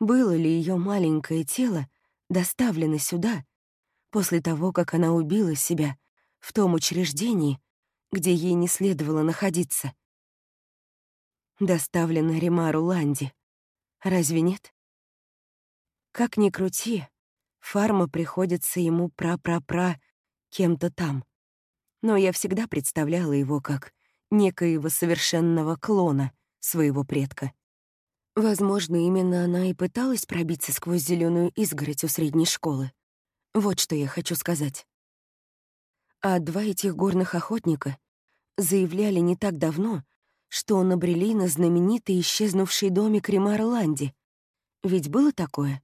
Было ли ее маленькое тело доставлено сюда после того, как она убила себя в том учреждении, где ей не следовало находиться? Доставлено Римару Ланди. Разве нет? Как ни крути, фарма приходится ему пра-пра-пра кем-то там. Но я всегда представляла его как некоего совершенного клона своего предка. Возможно, именно она и пыталась пробиться сквозь зеленую изгородь у средней школы. Вот что я хочу сказать. А два этих горных охотника заявляли не так давно, что набрели на знаменитый исчезнувший домик Римара Ланди. Ведь было такое?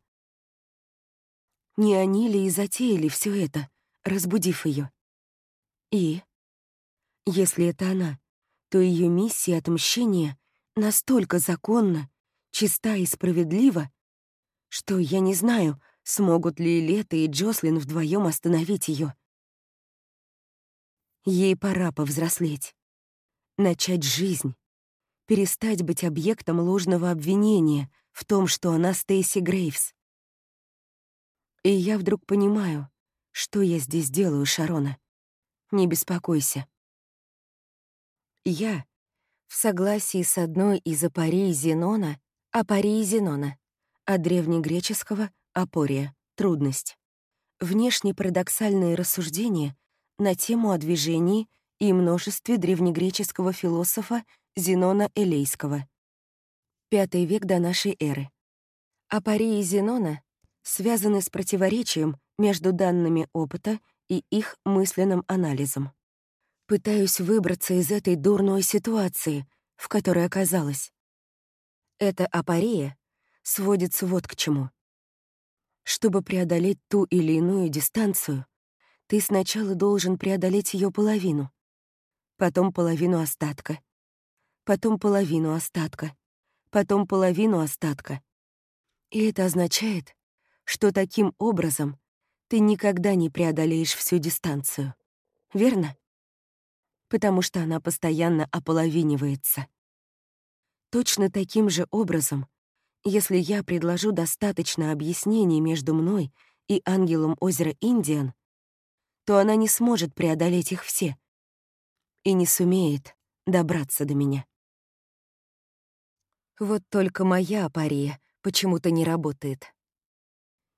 Не они ли и затеяли все это, разбудив ее? И, если это она, то ее миссия отмщения настолько законна, чиста и справедлива, что я не знаю, смогут ли Лето и Джослин вдвоем остановить ее. Ей пора повзрослеть, начать жизнь, перестать быть объектом ложного обвинения в том, что она Стейси Грейвс. И я вдруг понимаю, что я здесь делаю, Шарона. Не беспокойся. Я, в согласии с одной из апорий Зенона, апории Зенона, от древнегреческого «апория» — трудность, внешне парадоксальные рассуждения на тему о движении и множестве древнегреческого философа Зенона Элейского. Пятый век до нашей эры. Апории Зенона связаны с противоречием между данными опыта и их мысленным анализом. Пытаюсь выбраться из этой дурной ситуации, в которой оказалась. Эта апория сводится вот к чему. Чтобы преодолеть ту или иную дистанцию, ты сначала должен преодолеть ее половину, потом половину остатка, потом половину остатка, потом половину остатка. И это означает, что таким образом ты никогда не преодолеешь всю дистанцию. Верно? Потому что она постоянно ополовинивается. Точно таким же образом, если я предложу достаточно объяснений между мной и ангелом озера Индиан, то она не сможет преодолеть их все и не сумеет добраться до меня. Вот только моя апария почему-то не работает.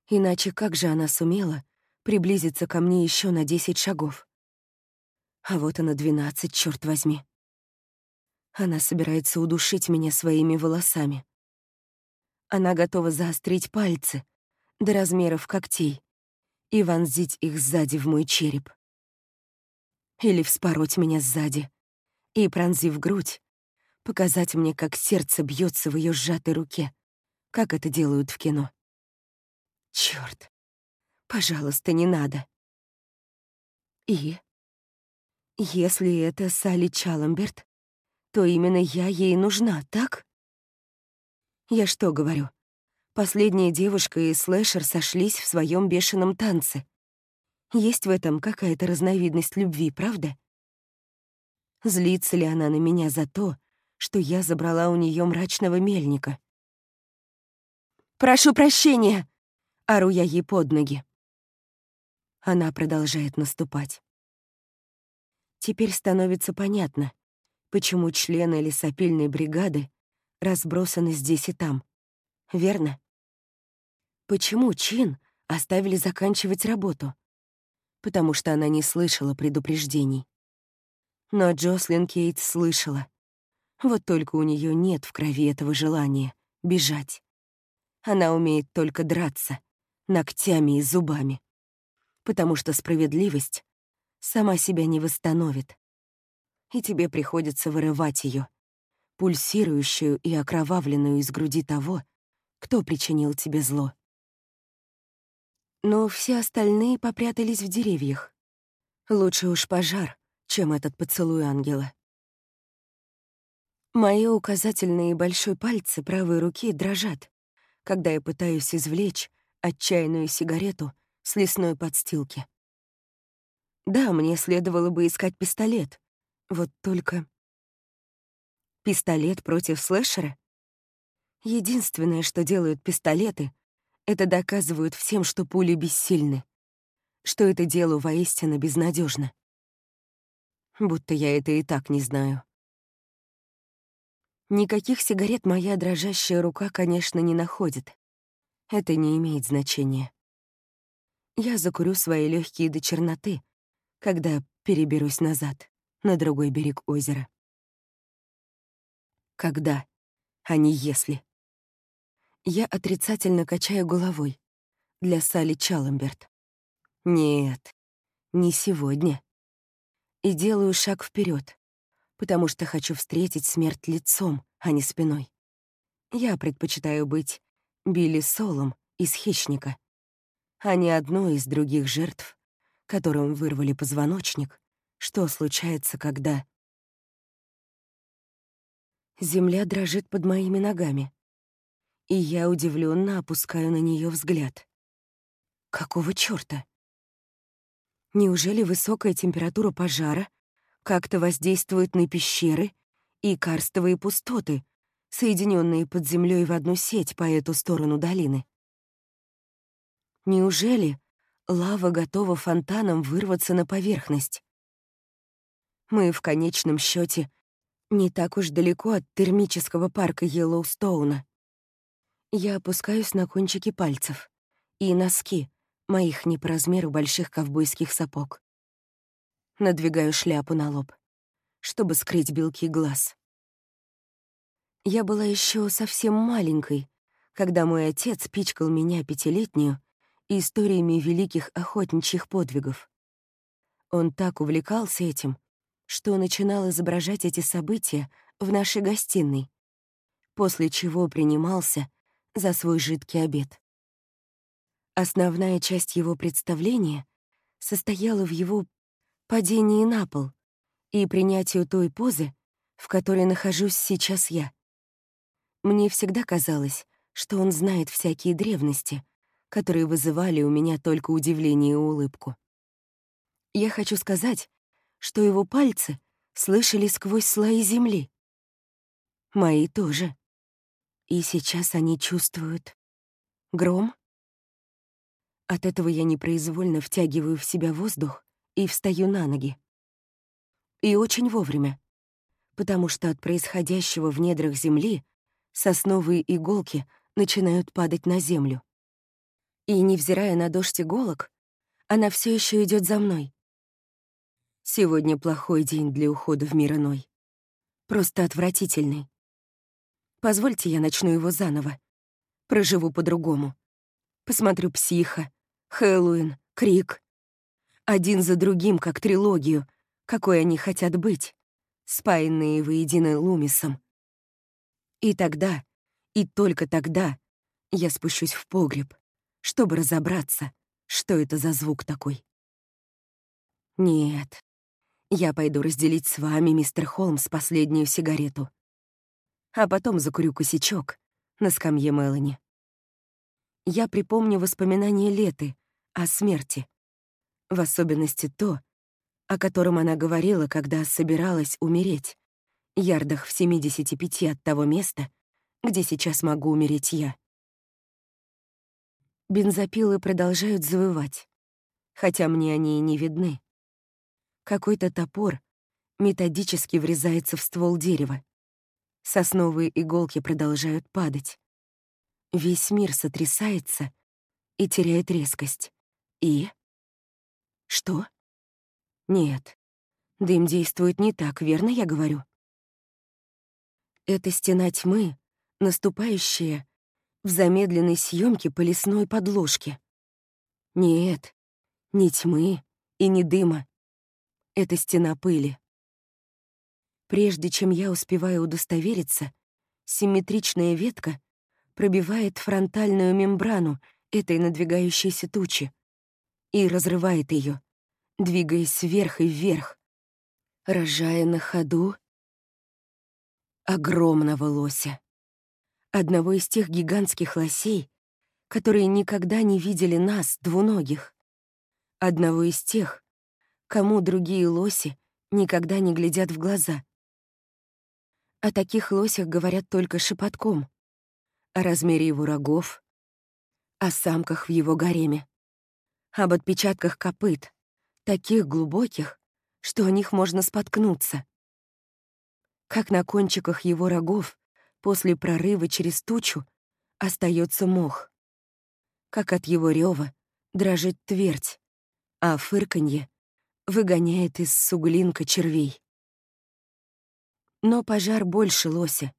Иначе как же она сумела приблизиться ко мне еще на десять шагов? А вот и на двенадцать, черт возьми. Она собирается удушить меня своими волосами. Она готова заострить пальцы до размеров когтей и вонзить их сзади в мой череп. Или вспороть меня сзади и, пронзив грудь, показать мне, как сердце бьется в ее сжатой руке, как это делают в кино. Черт! Пожалуйста, не надо. И? Если это Салли Чаламберт, то именно я ей нужна, так? Я что говорю? Последняя девушка и слэшер сошлись в своем бешеном танце. Есть в этом какая-то разновидность любви, правда? Злится ли она на меня за то, что я забрала у нее мрачного мельника? «Прошу прощения!» Ору я ей под ноги. Она продолжает наступать. Теперь становится понятно, почему члены лесопильной бригады разбросаны здесь и там. Верно? Почему Чин оставили заканчивать работу? Потому что она не слышала предупреждений. Но Джослин Кейт слышала. Вот только у нее нет в крови этого желания — бежать. Она умеет только драться — ногтями и зубами. Потому что справедливость сама себя не восстановит. И тебе приходится вырывать ее, пульсирующую и окровавленную из груди того, кто причинил тебе зло. Но все остальные попрятались в деревьях. Лучше уж пожар, чем этот поцелуй ангела. Мои указательные и большой пальцы правой руки дрожат, когда я пытаюсь извлечь отчаянную сигарету с лесной подстилки. Да, мне следовало бы искать пистолет. Вот только... Пистолет против слэшера? Единственное, что делают пистолеты, это доказывают всем, что пули бессильны, что это дело воистину безнадежно. Будто я это и так не знаю. Никаких сигарет моя дрожащая рука, конечно, не находит. Это не имеет значения. Я закурю свои легкие до черноты, когда переберусь назад, на другой берег озера. Когда, а не если. Я отрицательно качаю головой. Для Салли Чалленберт. Нет, не сегодня. И делаю шаг вперед потому что хочу встретить смерть лицом, а не спиной. Я предпочитаю быть Билли Солом из «Хищника», а не одной из других жертв, которым вырвали позвоночник, что случается, когда... Земля дрожит под моими ногами, и я удивленно опускаю на нее взгляд. Какого чёрта? Неужели высокая температура пожара — как-то воздействует на пещеры и карстовые пустоты, соединенные под землей в одну сеть по эту сторону долины. Неужели лава готова фонтаном вырваться на поверхность? Мы в конечном счете не так уж далеко от термического парка Йеллоустоуна. Я опускаюсь на кончики пальцев и носки моих не по размеру больших ковбойских сапог надвигаю шляпу на лоб, чтобы скрыть белки глаз. Я была еще совсем маленькой, когда мой отец пичкал меня пятилетнюю историями великих охотничьих подвигов. Он так увлекался этим, что начинал изображать эти события в нашей гостиной, после чего принимался за свой жидкий обед. Основная часть его представления состояла в его падении на пол и принятию той позы, в которой нахожусь сейчас я. Мне всегда казалось, что он знает всякие древности, которые вызывали у меня только удивление и улыбку. Я хочу сказать, что его пальцы слышали сквозь слои земли. Мои тоже. И сейчас они чувствуют гром. От этого я непроизвольно втягиваю в себя воздух и встаю на ноги. И очень вовремя, потому что от происходящего в недрах земли сосновые иголки начинают падать на землю. И, невзирая на дождь иголок, она все еще идет за мной. Сегодня плохой день для ухода в мир иной. Просто отвратительный. Позвольте, я начну его заново. Проживу по-другому. Посмотрю «Психа», «Хэллоуин», «Крик», один за другим, как трилогию, какой они хотят быть, спаянные воедино Лумисом. И тогда, и только тогда я спущусь в погреб, чтобы разобраться, что это за звук такой. Нет, я пойду разделить с вами, мистер Холмс, последнюю сигарету. А потом закурю косячок на скамье Мелани. Я припомню воспоминания Леты о смерти, в особенности то, о котором она говорила, когда собиралась умереть, ярдах в 75 от того места, где сейчас могу умереть я. Бензопилы продолжают завывать, хотя мне они и не видны. Какой-то топор методически врезается в ствол дерева. Сосновые иголки продолжают падать. Весь мир сотрясается и теряет резкость. И что? Нет. Дым действует не так, верно я говорю? Это стена тьмы, наступающая в замедленной съемке по лесной подложке. Нет, не тьмы и не дыма. Это стена пыли. Прежде чем я успеваю удостовериться, симметричная ветка пробивает фронтальную мембрану этой надвигающейся тучи и разрывает ее, двигаясь вверх и вверх, рожая на ходу огромного лося. Одного из тех гигантских лосей, которые никогда не видели нас, двуногих. Одного из тех, кому другие лоси никогда не глядят в глаза. О таких лосях говорят только шепотком. О размере его рогов, о самках в его гареме, об отпечатках копыт, таких глубоких, что о них можно споткнуться. Как на кончиках его рогов после прорыва через тучу остается мох. Как от его рева дрожит твердь, а фырканье выгоняет из суглинка червей. Но пожар больше лося.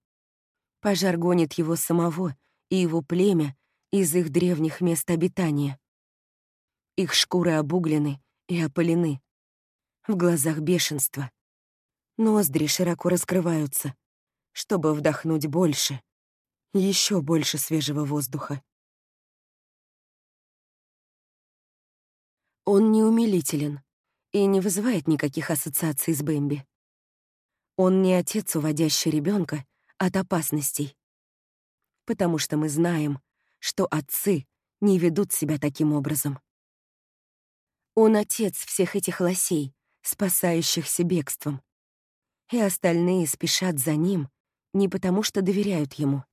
Пожар гонит его самого и его племя из их древних мест обитания. Их шкуры обуглены и опалены. В глазах бешенство. Ноздри широко раскрываются, чтобы вдохнуть больше, еще больше свежего воздуха. Он неумилителен и не вызывает никаких ассоциаций с Бэмби. Он не отец, уводящий ребенка от опасностей. Потому что мы знаем, что отцы не ведут себя таким образом. Он отец всех этих лосей, спасающихся бегством. И остальные спешат за ним не потому, что доверяют ему,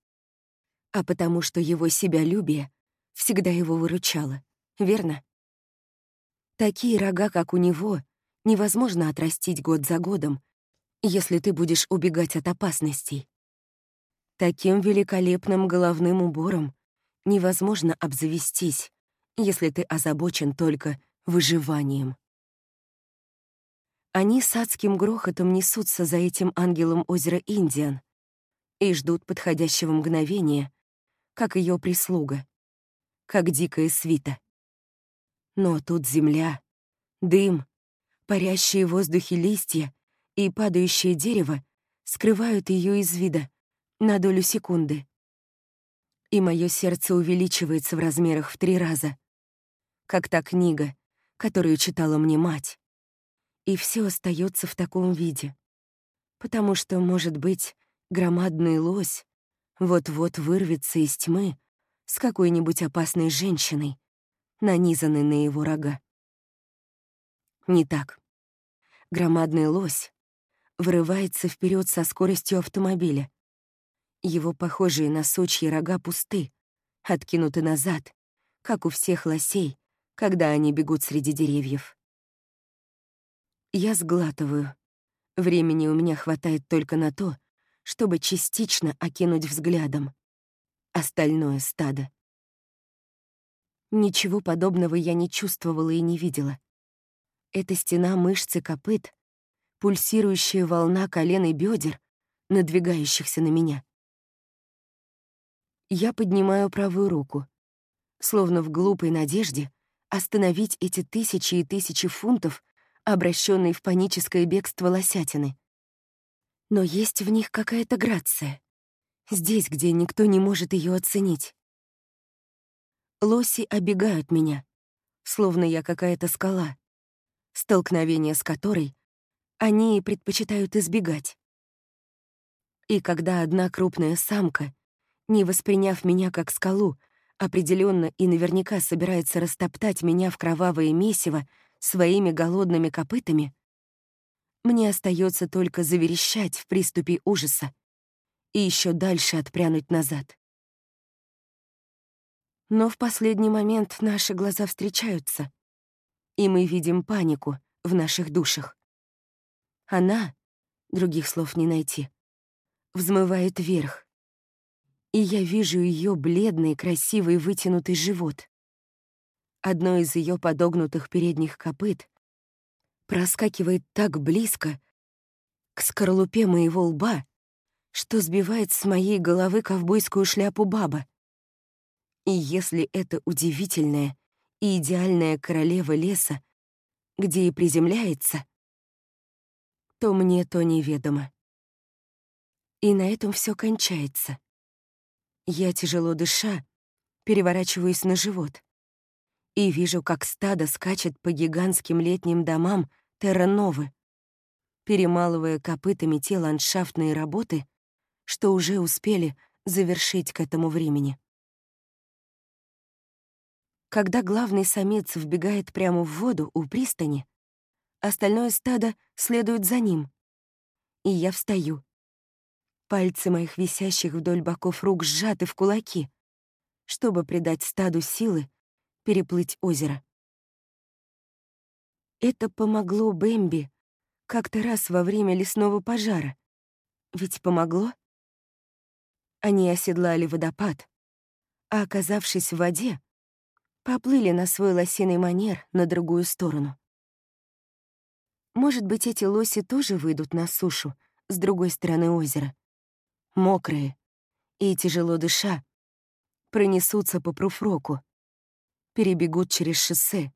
а потому, что его себялюбие всегда его выручало, верно? Такие рога, как у него, невозможно отрастить год за годом, если ты будешь убегать от опасностей. Таким великолепным головным убором невозможно обзавестись, если ты озабочен только выживанием. Они с адским грохотом несутся за этим ангелом озера Индиан и ждут подходящего мгновения, как ее прислуга, как дикая свита. Но тут земля, дым, парящие в воздухе листья и падающее дерево скрывают ее из вида на долю секунды. И мое сердце увеличивается в размерах в три раза, как та книга, которую читала мне мать. И все остается в таком виде, потому что, может быть, громадный лось вот-вот вырвется из тьмы с какой-нибудь опасной женщиной, нанизанной на его рога. Не так. Громадный лось вырывается вперед со скоростью автомобиля. Его похожие на сучьи рога пусты, откинуты назад, как у всех лосей, когда они бегут среди деревьев. Я сглатываю. Времени у меня хватает только на то, чтобы частично окинуть взглядом остальное стадо. Ничего подобного я не чувствовала и не видела. Эта стена мышц и копыт пульсирующая волна колен и бедер, надвигающихся на меня. Я поднимаю правую руку, словно в глупой надежде остановить эти тысячи и тысячи фунтов, обращенные в паническое бегство лосятины. Но есть в них какая-то грация. Здесь, где никто не может ее оценить. Лоси обегают меня, словно я какая-то скала, столкновение с которой они предпочитают избегать. И когда одна крупная самка, не восприняв меня как скалу, определенно и наверняка собирается растоптать меня в кровавое месиво своими голодными копытами, мне остается только заверещать в приступе ужаса и еще дальше отпрянуть назад. Но в последний момент наши глаза встречаются, и мы видим панику в наших душах. Она, других слов не найти, взмывает вверх. И я вижу ее бледный, красивый, вытянутый живот. Одно из ее подогнутых передних копыт проскакивает так близко к скорлупе моего лба, что сбивает с моей головы ковбойскую шляпу баба. И если это удивительная и идеальная королева леса, где и приземляется, то мне то неведомо. И на этом все кончается. Я, тяжело дыша, переворачиваюсь на живот и вижу, как стадо скачет по гигантским летним домам Террановы, перемалывая копытами те ландшафтные работы, что уже успели завершить к этому времени. Когда главный самец вбегает прямо в воду у пристани, остальное стадо следует за ним. И я встаю. Пальцы моих висящих вдоль боков рук сжаты в кулаки, чтобы придать стаду силы переплыть озеро. Это помогло Бэмби как-то раз во время лесного пожара. Ведь помогло? Они оседлали водопад, а, оказавшись в воде, поплыли на свой лосиный манер на другую сторону. Может быть, эти лоси тоже выйдут на сушу с другой стороны озера. Мокрые и, тяжело дыша, пронесутся по пруфроку, перебегут через шоссе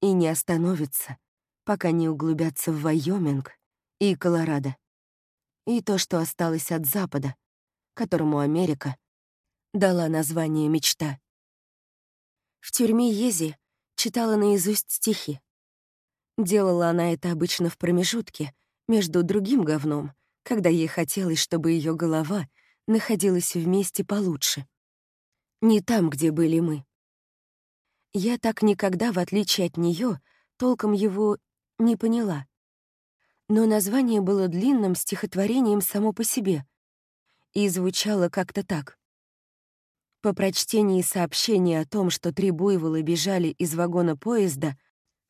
и не остановятся, пока не углубятся в Вайоминг и Колорадо. И то, что осталось от Запада, которому Америка дала название «Мечта». В тюрьме Ези читала наизусть стихи. Делала она это обычно в промежутке между другим говном, когда ей хотелось, чтобы ее голова находилась вместе получше. Не там, где были мы. Я так никогда, в отличие от нее, толком его не поняла. Но название было длинным стихотворением само по себе и звучало как-то так. По прочтении сообщения о том, что три буйвола бежали из вагона поезда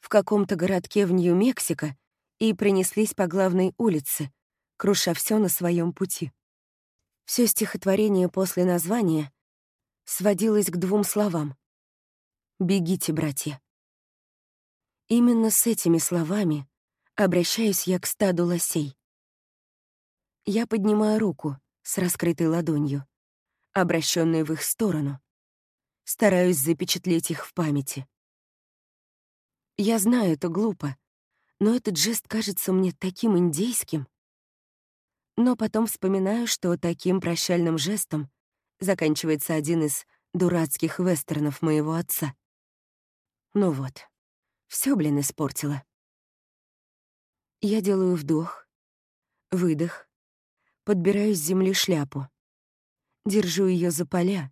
в каком-то городке в Нью-Мексико и принеслись по главной улице, круша все на своем пути. Все стихотворение после названия сводилось к двум словам «Бегите, братья». Именно с этими словами обращаюсь я к стаду лосей. Я поднимаю руку с раскрытой ладонью обращенные в их сторону. Стараюсь запечатлеть их в памяти. Я знаю, это глупо, но этот жест кажется мне таким индейским. Но потом вспоминаю, что таким прощальным жестом заканчивается один из дурацких вестернов моего отца. Ну вот, все, блин, испортила. Я делаю вдох, выдох, подбираю с земли шляпу. Держу ее за поля,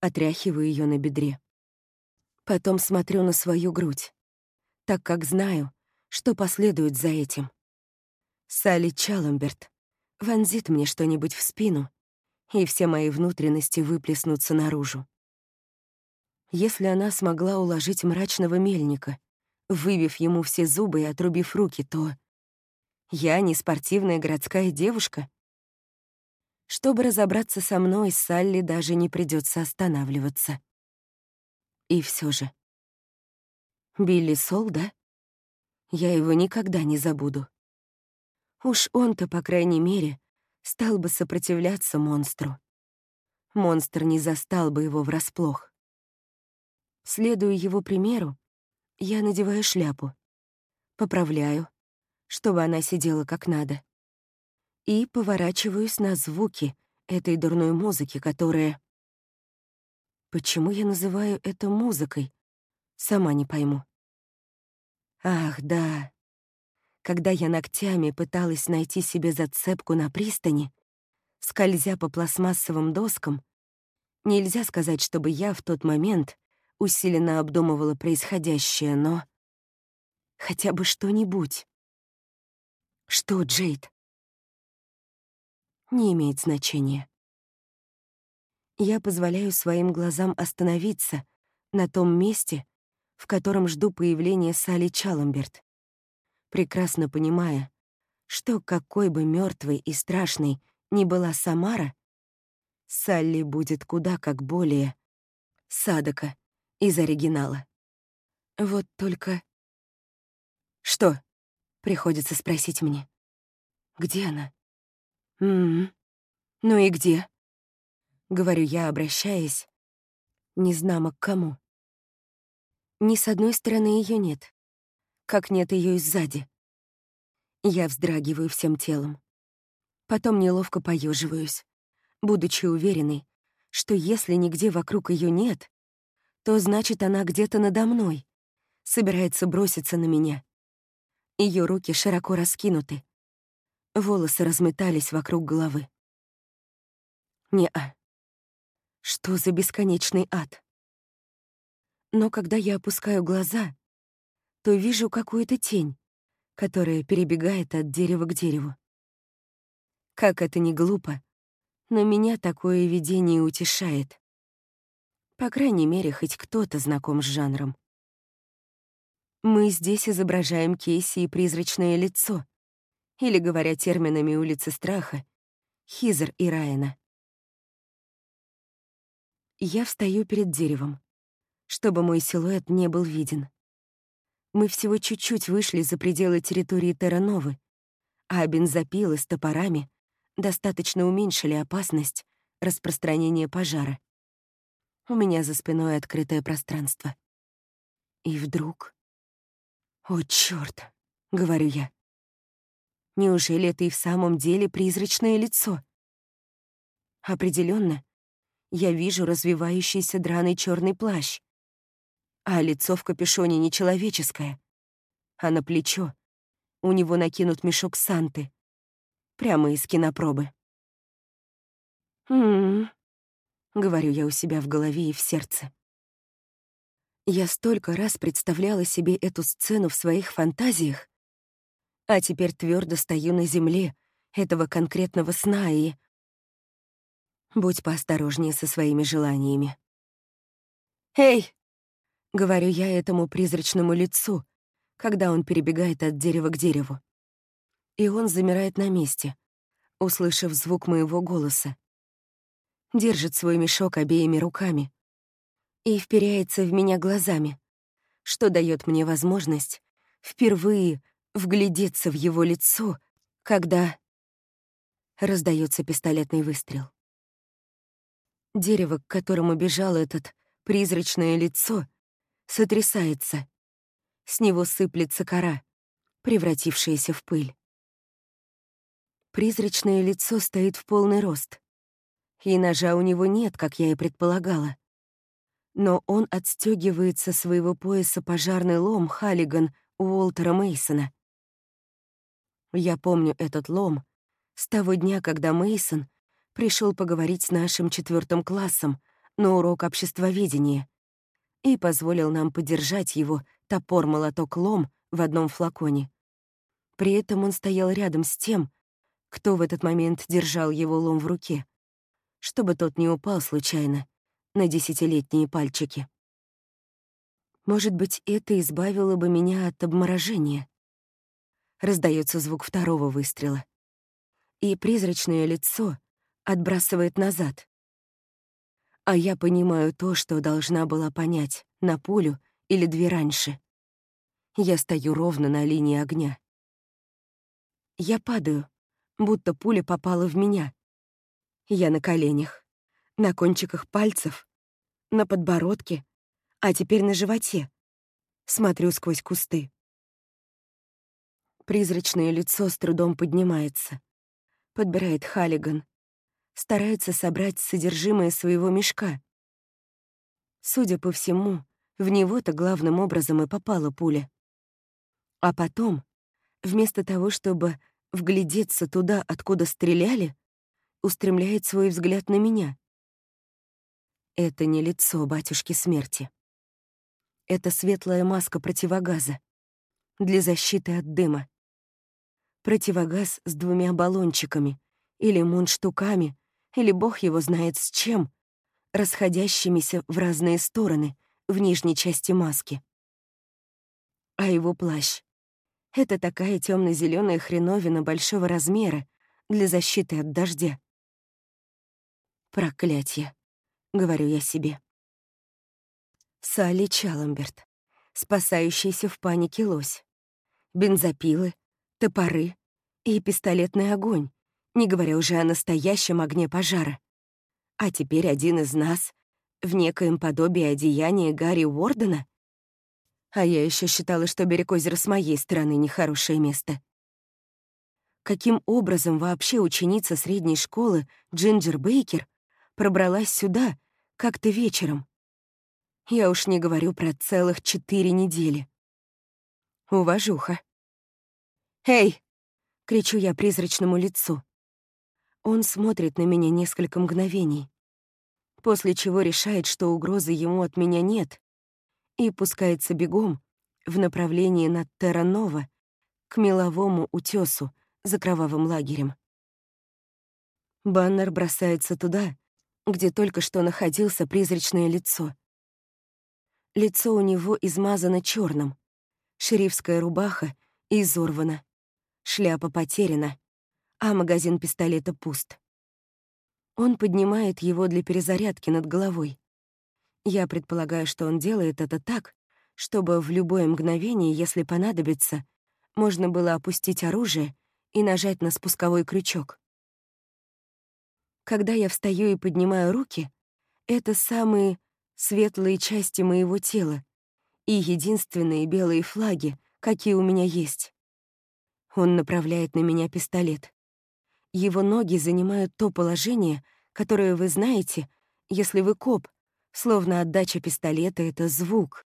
отряхиваю ее на бедре. Потом смотрю на свою грудь, так как знаю, что последует за этим. Салли Чаламберт вонзит мне что-нибудь в спину, и все мои внутренности выплеснутся наружу. Если она смогла уложить мрачного мельника, выбив ему все зубы и отрубив руки, то... Я не спортивная городская девушка. Чтобы разобраться со мной, Салли даже не придется останавливаться. И все же. Билли Сол, да? Я его никогда не забуду. Уж он-то, по крайней мере, стал бы сопротивляться монстру. Монстр не застал бы его врасплох. Следуя его примеру, я надеваю шляпу, поправляю, чтобы она сидела как надо и поворачиваюсь на звуки этой дурной музыки, которая... Почему я называю это музыкой? Сама не пойму. Ах, да. Когда я ногтями пыталась найти себе зацепку на пристани, скользя по пластмассовым доскам, нельзя сказать, чтобы я в тот момент усиленно обдумывала происходящее, но... Хотя бы что-нибудь. Что, Джейд? Не имеет значения. Я позволяю своим глазам остановиться на том месте, в котором жду появления Салли Чаламберт, прекрасно понимая, что какой бы мертвой и страшной ни была Самара, Салли будет куда как более Садока из оригинала. Вот только... Что? Приходится спросить мне. Где она? «М-м, ну и где?» — говорю я, обращаясь, незнамо к кому. Ни с одной стороны ее нет, как нет ее и сзади. Я вздрагиваю всем телом. Потом неловко поеживаюсь, будучи уверенной, что если нигде вокруг ее нет, то значит она где-то надо мной, собирается броситься на меня. Ее руки широко раскинуты, Волосы разметались вокруг головы. Не-а. Что за бесконечный ад? Но когда я опускаю глаза, то вижу какую-то тень, которая перебегает от дерева к дереву. Как это не глупо, но меня такое видение утешает. По крайней мере, хоть кто-то знаком с жанром. Мы здесь изображаем Кейси и призрачное лицо, или, говоря терминами улицы страха, Хизер и Райана. Я встаю перед деревом, чтобы мой силуэт не был виден. Мы всего чуть-чуть вышли за пределы территории Террановы, а бензопилы с топорами достаточно уменьшили опасность распространения пожара. У меня за спиной открытое пространство. И вдруг... «О, чёрт!» — говорю я. «Неужели это и в самом деле призрачное лицо?» Определенно, я вижу развивающийся драный черный плащ, а лицо в капюшоне нечеловеческое, а на плечо у него накинут мешок Санты, прямо из кинопробы. «М-м-м», говорю я у себя в голове и в сердце. Я столько раз представляла себе эту сцену в своих фантазиях, а теперь твердо стою на земле этого конкретного сна и... Будь поосторожнее со своими желаниями. «Эй!» — говорю я этому призрачному лицу, когда он перебегает от дерева к дереву. И он замирает на месте, услышав звук моего голоса. Держит свой мешок обеими руками и вперяется в меня глазами, что дает мне возможность впервые вглядеться в его лицо, когда раздается пистолетный выстрел. Дерево, к которому бежал этот призрачное лицо, сотрясается. С него сыплется кора, превратившаяся в пыль. Призрачное лицо стоит в полный рост. И ножа у него нет, как я и предполагала но он отстегивает со своего пояса пожарный лом Халлиган Уолтера Мейсона. Я помню этот лом с того дня, когда Мейсон пришел поговорить с нашим четвертым классом на урок обществоведения и позволил нам подержать его топор-молоток-лом в одном флаконе. При этом он стоял рядом с тем, кто в этот момент держал его лом в руке, чтобы тот не упал случайно на десятилетние пальчики. Может быть, это избавило бы меня от обморожения. Раздается звук второго выстрела. И призрачное лицо отбрасывает назад. А я понимаю то, что должна была понять на пулю или две раньше. Я стою ровно на линии огня. Я падаю, будто пуля попала в меня. Я на коленях на кончиках пальцев, на подбородке, а теперь на животе. Смотрю сквозь кусты. Призрачное лицо с трудом поднимается. Подбирает Халлиган. Старается собрать содержимое своего мешка. Судя по всему, в него-то главным образом и попала пуля. А потом, вместо того, чтобы вглядеться туда, откуда стреляли, устремляет свой взгляд на меня. Это не лицо батюшки смерти. Это светлая маска противогаза для защиты от дыма. Противогаз с двумя баллончиками или мундштуками, или бог его знает с чем, расходящимися в разные стороны в нижней части маски. А его плащ — это такая темно зеленая хреновина большого размера для защиты от дождя. Проклятье. — говорю я себе. Салли Чаламберт, спасающийся в панике лось. Бензопилы, топоры и пистолетный огонь, не говоря уже о настоящем огне пожара. А теперь один из нас в некоем подобии одеяния Гарри Уордена? А я еще считала, что берег озера с моей стороны нехорошее место. Каким образом вообще ученица средней школы Джинджер Бейкер пробралась сюда как-то вечером. Я уж не говорю про целых четыре недели. Уважуха. «Эй!» — кричу я призрачному лицу. Он смотрит на меня несколько мгновений, после чего решает, что угрозы ему от меня нет, и пускается бегом в направлении над Терранова к меловому утесу за кровавым лагерем. Баннер бросается туда, где только что находился призрачное лицо. Лицо у него измазано черным, шерифская рубаха изорвана, шляпа потеряна, а магазин пистолета пуст. Он поднимает его для перезарядки над головой. Я предполагаю, что он делает это так, чтобы в любое мгновение, если понадобится, можно было опустить оружие и нажать на спусковой крючок. Когда я встаю и поднимаю руки, это самые светлые части моего тела и единственные белые флаги, какие у меня есть. Он направляет на меня пистолет. Его ноги занимают то положение, которое вы знаете, если вы коп, словно отдача пистолета — это звук.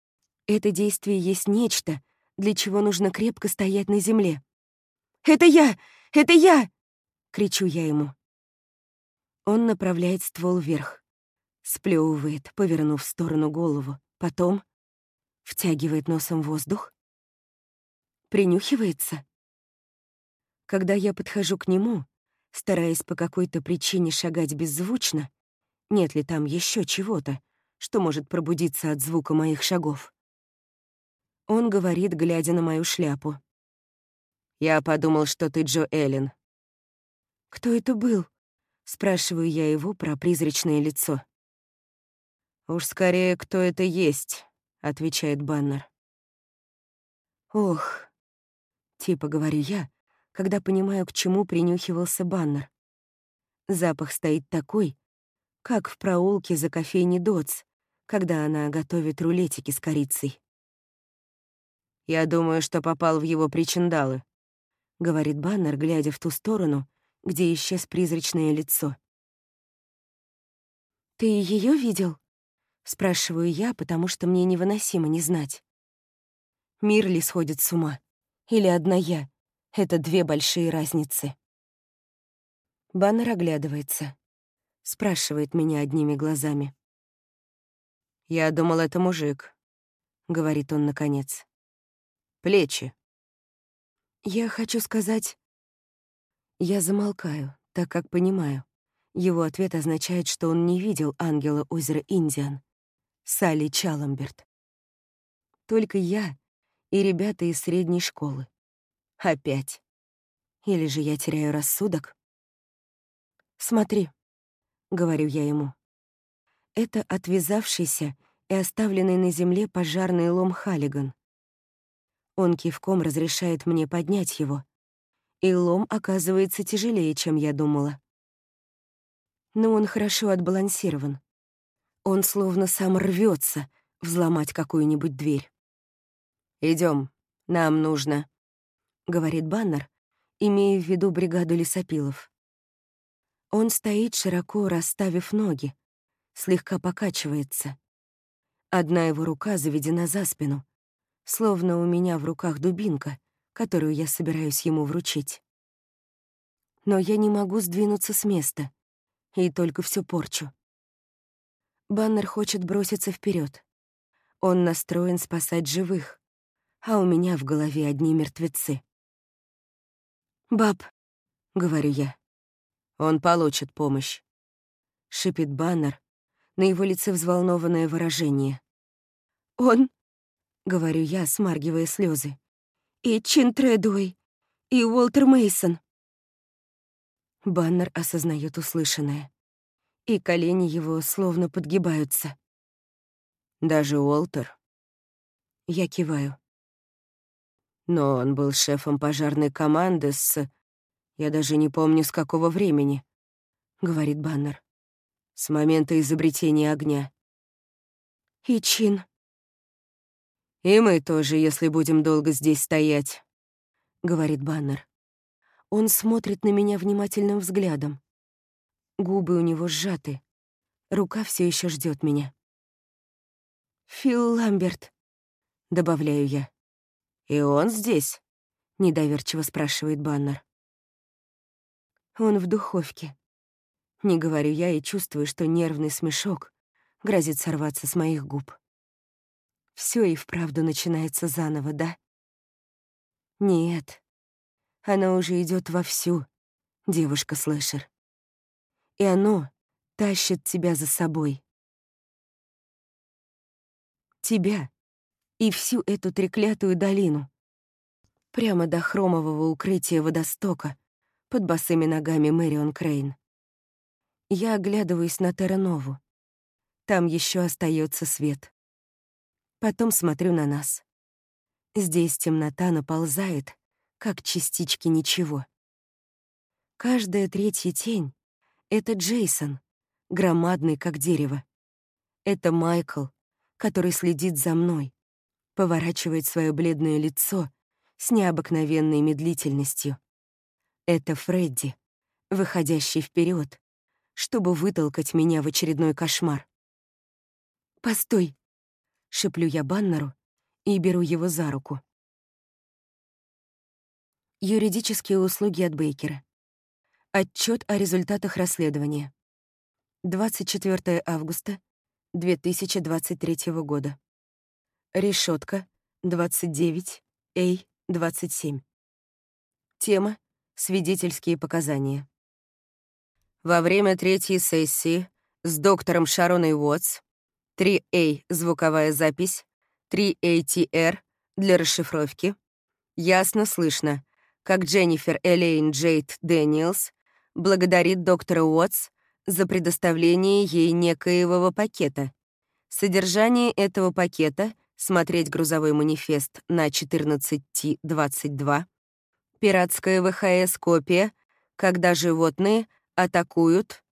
Это действие есть нечто, для чего нужно крепко стоять на земле. «Это я! Это я!» — кричу я ему. Он направляет ствол вверх, сплёвывает, повернув в сторону голову, потом втягивает носом воздух, принюхивается. Когда я подхожу к нему, стараясь по какой-то причине шагать беззвучно, нет ли там еще чего-то, что может пробудиться от звука моих шагов. Он говорит, глядя на мою шляпу. «Я подумал, что ты Джо Эллен». «Кто это был?» — спрашиваю я его про призрачное лицо. «Уж скорее, кто это есть», — отвечает Баннер. «Ох», — типа говорю я, когда понимаю, к чему принюхивался Баннер. Запах стоит такой, как в проулке за кофейней Дотс, когда она готовит рулетики с корицей. «Я думаю, что попал в его причиндалы», — говорит Баннер, глядя в ту сторону, где исчез призрачное лицо. «Ты ее видел?» — спрашиваю я, потому что мне невыносимо не знать. Мир ли сходит с ума? Или одна я? Это две большие разницы. Баннер оглядывается. Спрашивает меня одними глазами. «Я думал, это мужик», — говорит он наконец. «Плечи». Я хочу сказать... Я замолкаю, так как понимаю. Его ответ означает, что он не видел ангела озера Индиан. Салли Чаламберт. Только я и ребята из средней школы. Опять. Или же я теряю рассудок? «Смотри», — говорю я ему. Это отвязавшийся и оставленный на земле пожарный лом Халлиган. Он кивком разрешает мне поднять его, и лом оказывается тяжелее, чем я думала. Но он хорошо отбалансирован. Он словно сам рвется взломать какую-нибудь дверь. Идем, нам нужно», — говорит Баннер, имея в виду бригаду лесопилов. Он стоит, широко расставив ноги, слегка покачивается. Одна его рука заведена за спину, словно у меня в руках дубинка, которую я собираюсь ему вручить. Но я не могу сдвинуться с места, и только все порчу. Баннер хочет броситься вперед. Он настроен спасать живых, а у меня в голове одни мертвецы. «Баб», — говорю я, — «он получит помощь», — шипит Баннер, на его лице взволнованное выражение. «Он», — говорю я, смаргивая слезы, — «и Чин Тредуэй, и Уолтер Мейсон. Баннер осознает услышанное и колени его словно подгибаются. «Даже Уолтер?» Я киваю. Но он был шефом пожарной команды с... Я даже не помню, с какого времени, — говорит Баннер. С момента изобретения огня. И Чин. И мы тоже, если будем долго здесь стоять, — говорит Баннер. Он смотрит на меня внимательным взглядом. Губы у него сжаты. Рука все еще ждет меня. «Фил Ламберт», — добавляю я. «И он здесь?» — недоверчиво спрашивает Баннер. «Он в духовке». Не говорю я и чувствую, что нервный смешок грозит сорваться с моих губ. Все и вправду начинается заново, да? Нет, она уже идет вовсю, девушка-слэшер. и оно тащит тебя за собой. Тебя и всю эту треклятую долину. Прямо до хромового укрытия водостока под босыми ногами Мэрион Крейн. Я оглядываюсь на Терранову. Там еще остается свет. Потом смотрю на нас. Здесь темнота наползает, как частички ничего. Каждая третья тень — это Джейсон, громадный, как дерево. Это Майкл, который следит за мной, поворачивает свое бледное лицо с необыкновенной медлительностью. Это Фредди, выходящий вперед, чтобы вытолкать меня в очередной кошмар. «Постой!» — шеплю я Баннеру и беру его за руку. Юридические услуги от Бейкера. Отчет о результатах расследования. 24 августа 2023 года. Решетка 29, A 27. Тема Свидетельские показания. Во время третьей сессии с доктором Шароной Уотс 3A звуковая запись, 3ATR для расшифровки. Ясно слышно, как Дженнифер Элейн Джейд Дэниелс благодарит доктора Уотс за предоставление ей некоего пакета. Содержание этого пакета — смотреть грузовой манифест на 14Т22, пиратская ВХС-копия, когда животные атакуют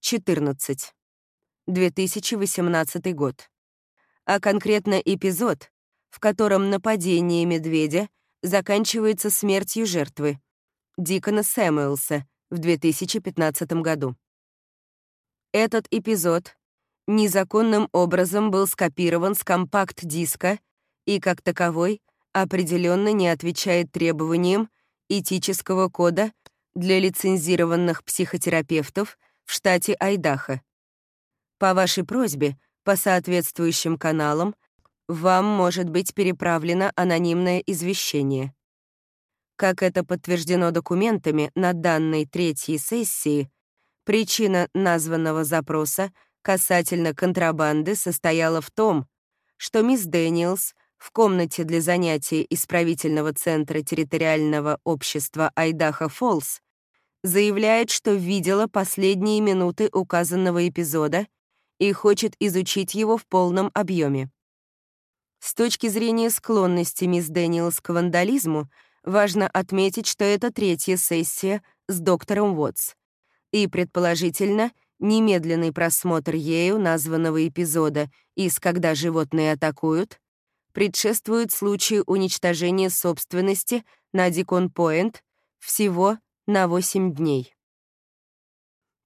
14. 2018 год. А конкретно эпизод, в котором нападение медведя заканчивается смертью жертвы, Дикона Сэмюэлса в 2015 году. Этот эпизод незаконным образом был скопирован с компакт-диска и, как таковой, определенно не отвечает требованиям этического кода для лицензированных психотерапевтов в штате Айдахо. По вашей просьбе, по соответствующим каналам, вам может быть переправлено анонимное извещение. Как это подтверждено документами на данной третьей сессии, причина названного запроса касательно контрабанды состояла в том, что мисс Дэниелс в комнате для занятий исправительного центра территориального общества Айдаха Фолс заявляет, что видела последние минуты указанного эпизода и хочет изучить его в полном объеме. С точки зрения склонности мисс Дэниелс к вандализму, важно отметить, что это третья сессия с доктором Уотс. И, предположительно, немедленный просмотр ею названного эпизода из «Когда животные атакуют» предшествует случаю уничтожения собственности на Дикон-Пойнт всего на 8 дней.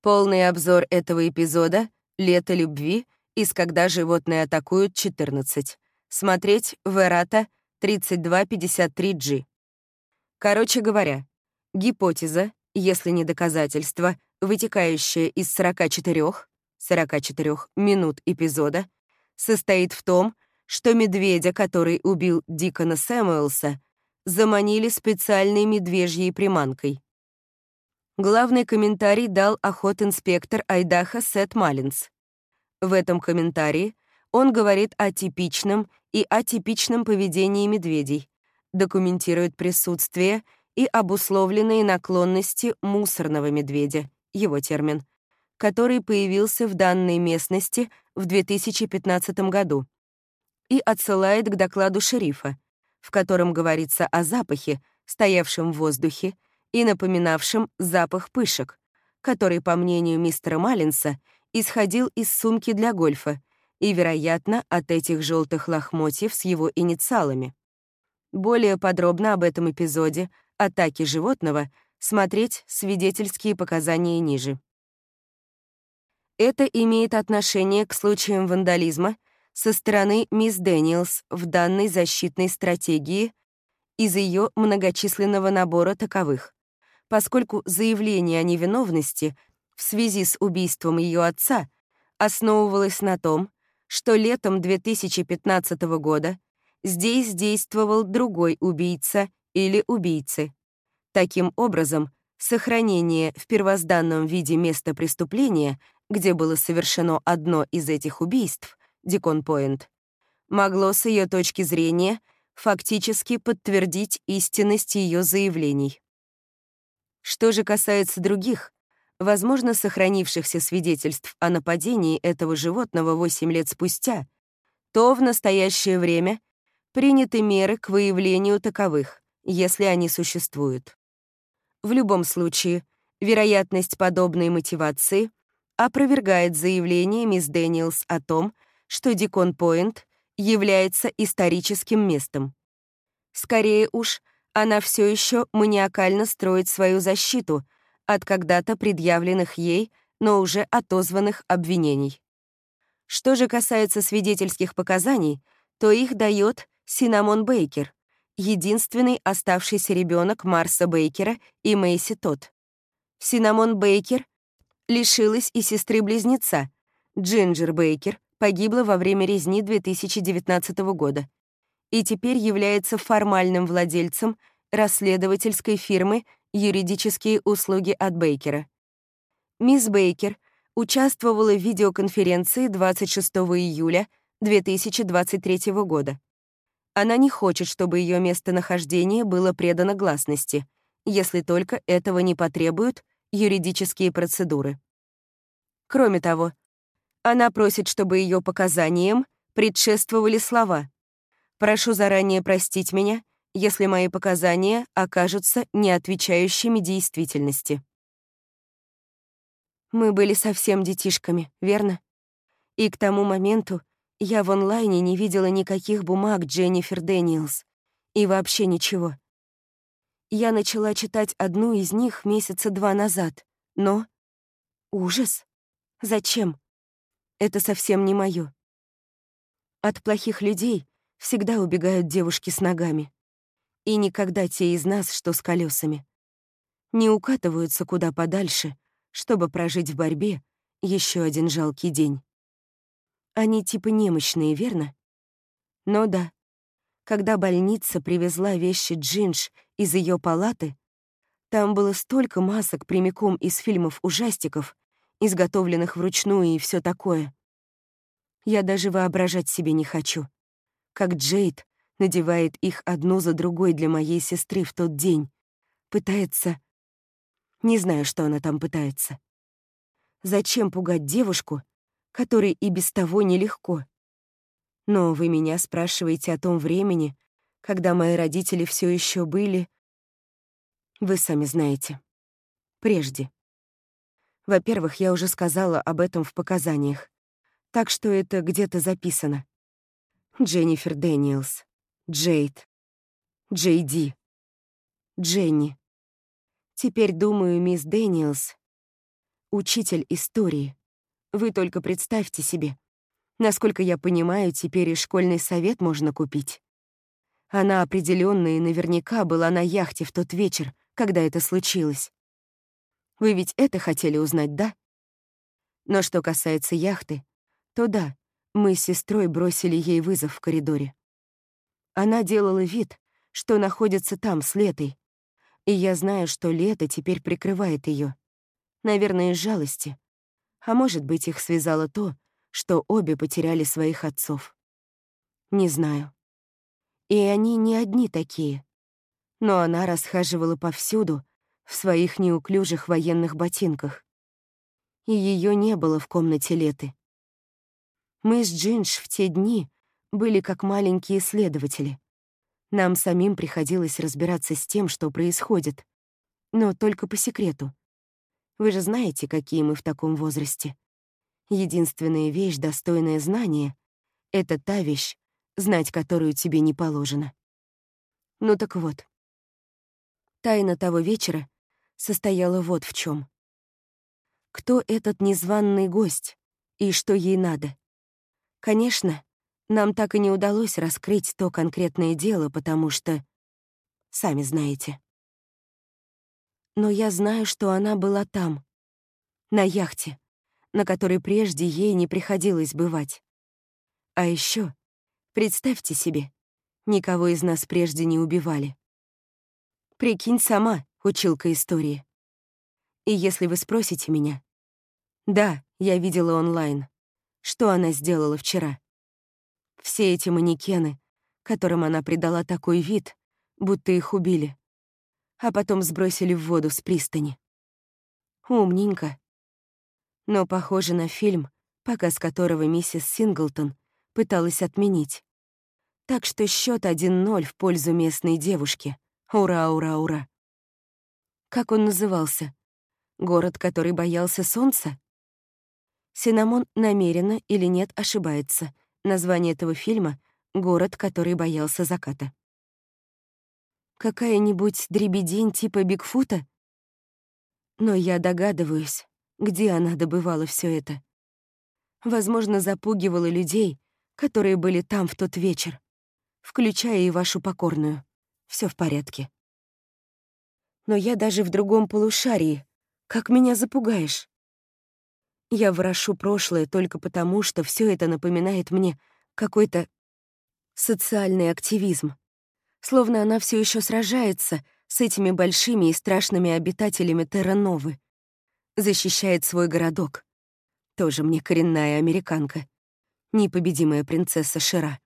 Полный обзор этого эпизода «Лето любви» из «Когда животные атакуют» 14. Смотреть в Эрата 3253G. Короче говоря, гипотеза, если не доказательство, вытекающее из 44, 44 минут эпизода, состоит в том, что медведя, который убил Дикона Сэмуэлса, заманили специальной медвежьей приманкой. Главный комментарий дал охот-инспектор Айдаха Сет Маллинс. В этом комментарии он говорит о типичном и атипичном поведении медведей, документирует присутствие и обусловленные наклонности мусорного медведя, его термин, который появился в данной местности в 2015 году и отсылает к докладу шерифа, в котором говорится о запахе, стоявшем в воздухе и напоминавшем запах пышек, который, по мнению мистера Маллинса, исходил из сумки для гольфа и, вероятно, от этих желтых лохмотьев с его инициалами. Более подробно об этом эпизоде атаки животного смотреть свидетельские показания ниже. Это имеет отношение к случаям вандализма — со стороны мисс Дэниелс в данной защитной стратегии из ее многочисленного набора таковых, поскольку заявление о невиновности в связи с убийством ее отца основывалось на том, что летом 2015 года здесь действовал другой убийца или убийцы. Таким образом, Сохранение в первозданном виде места преступления, где было совершено одно из этих убийств, Дикон-Пойнт, могло с ее точки зрения фактически подтвердить истинность ее заявлений. Что же касается других, возможно, сохранившихся свидетельств о нападении этого животного 8 лет спустя, то в настоящее время приняты меры к выявлению таковых, если они существуют. В любом случае, вероятность подобной мотивации опровергает заявление мисс Дэниелс о том, что Дикон-Пойнт является историческим местом. Скорее уж, она все еще маниакально строит свою защиту от когда-то предъявленных ей, но уже отозванных обвинений. Что же касается свидетельских показаний, то их дает Синамон Бейкер, единственный оставшийся ребенок Марса Бейкера и Мэйси Тот. Синамон Бейкер лишилась и сестры-близнеца. Джинджер Бейкер погибла во время резни 2019 года и теперь является формальным владельцем расследовательской фирмы «Юридические услуги от Бейкера». Мисс Бейкер участвовала в видеоконференции 26 июля 2023 года. Она не хочет, чтобы ее местонахождение было предано гласности, если только этого не потребуют юридические процедуры. Кроме того, она просит, чтобы ее показаниям предшествовали слова Прошу заранее простить меня, если мои показания окажутся не отвечающими действительности. Мы были совсем детишками, верно? И к тому моменту я в онлайне не видела никаких бумаг Дженнифер Дэниелс. И вообще ничего. Я начала читать одну из них месяца два назад, но... Ужас! Зачем? Это совсем не моё. От плохих людей всегда убегают девушки с ногами. И никогда те из нас, что с колесами, не укатываются куда подальше, чтобы прожить в борьбе еще один жалкий день. Они типа немощные, верно? Но да, когда больница привезла вещи Джинж из ее палаты, там было столько масок прямиком из фильмов-ужастиков, изготовленных вручную и все такое. Я даже воображать себе не хочу как Джейд надевает их одну за другой для моей сестры в тот день. Пытается... Не знаю, что она там пытается. Зачем пугать девушку, которой и без того нелегко? Но вы меня спрашиваете о том времени, когда мои родители все еще были... Вы сами знаете. Прежде. Во-первых, я уже сказала об этом в показаниях, так что это где-то записано. Дженнифер Дэниелс, Джейд, Джейди, Дженни. Теперь, думаю, мисс Дэниелс — учитель истории. Вы только представьте себе. Насколько я понимаю, теперь и школьный совет можно купить. Она определенно и наверняка была на яхте в тот вечер, когда это случилось. Вы ведь это хотели узнать, да? Но что касается яхты, то да, мы с сестрой бросили ей вызов в коридоре. Она делала вид, что находится там с Летой, и я знаю, что Лето теперь прикрывает ее. Наверное, из жалости. А может быть, их связало то, что обе потеряли своих отцов. Не знаю. И они не одни такие. Но она расхаживала повсюду в своих неуклюжих военных ботинках. И ее не было в комнате Леты. Мы с Джинж в те дни были как маленькие исследователи. Нам самим приходилось разбираться с тем, что происходит. Но только по секрету. Вы же знаете, какие мы в таком возрасте. Единственная вещь, достойная знания, — это та вещь, знать которую тебе не положено. Ну так вот. Тайна того вечера состояла вот в чем. Кто этот незваный гость и что ей надо? Конечно, нам так и не удалось раскрыть то конкретное дело, потому что... Сами знаете. Но я знаю, что она была там, на яхте, на которой прежде ей не приходилось бывать. А еще, представьте себе, никого из нас прежде не убивали. Прикинь сама, училка истории. И если вы спросите меня... Да, я видела онлайн. Что она сделала вчера? Все эти манекены, которым она придала такой вид, будто их убили, а потом сбросили в воду с пристани. Умненько. Но похоже на фильм, показ которого миссис Синглтон пыталась отменить. Так что счет 1-0 в пользу местной девушки. Ура, ура, ура. Как он назывался? Город, который боялся солнца? Синамон намеренно или нет ошибается. Название этого фильма — «Город, который боялся заката». Какая-нибудь дребедень типа Бигфута? Но я догадываюсь, где она добывала все это. Возможно, запугивала людей, которые были там в тот вечер, включая и вашу покорную. Все в порядке. Но я даже в другом полушарии. Как меня запугаешь? Я ворошу прошлое только потому, что все это напоминает мне какой-то социальный активизм. Словно она все еще сражается с этими большими и страшными обитателями Терра-Новы. Защищает свой городок. Тоже мне коренная американка. Непобедимая принцесса Шира.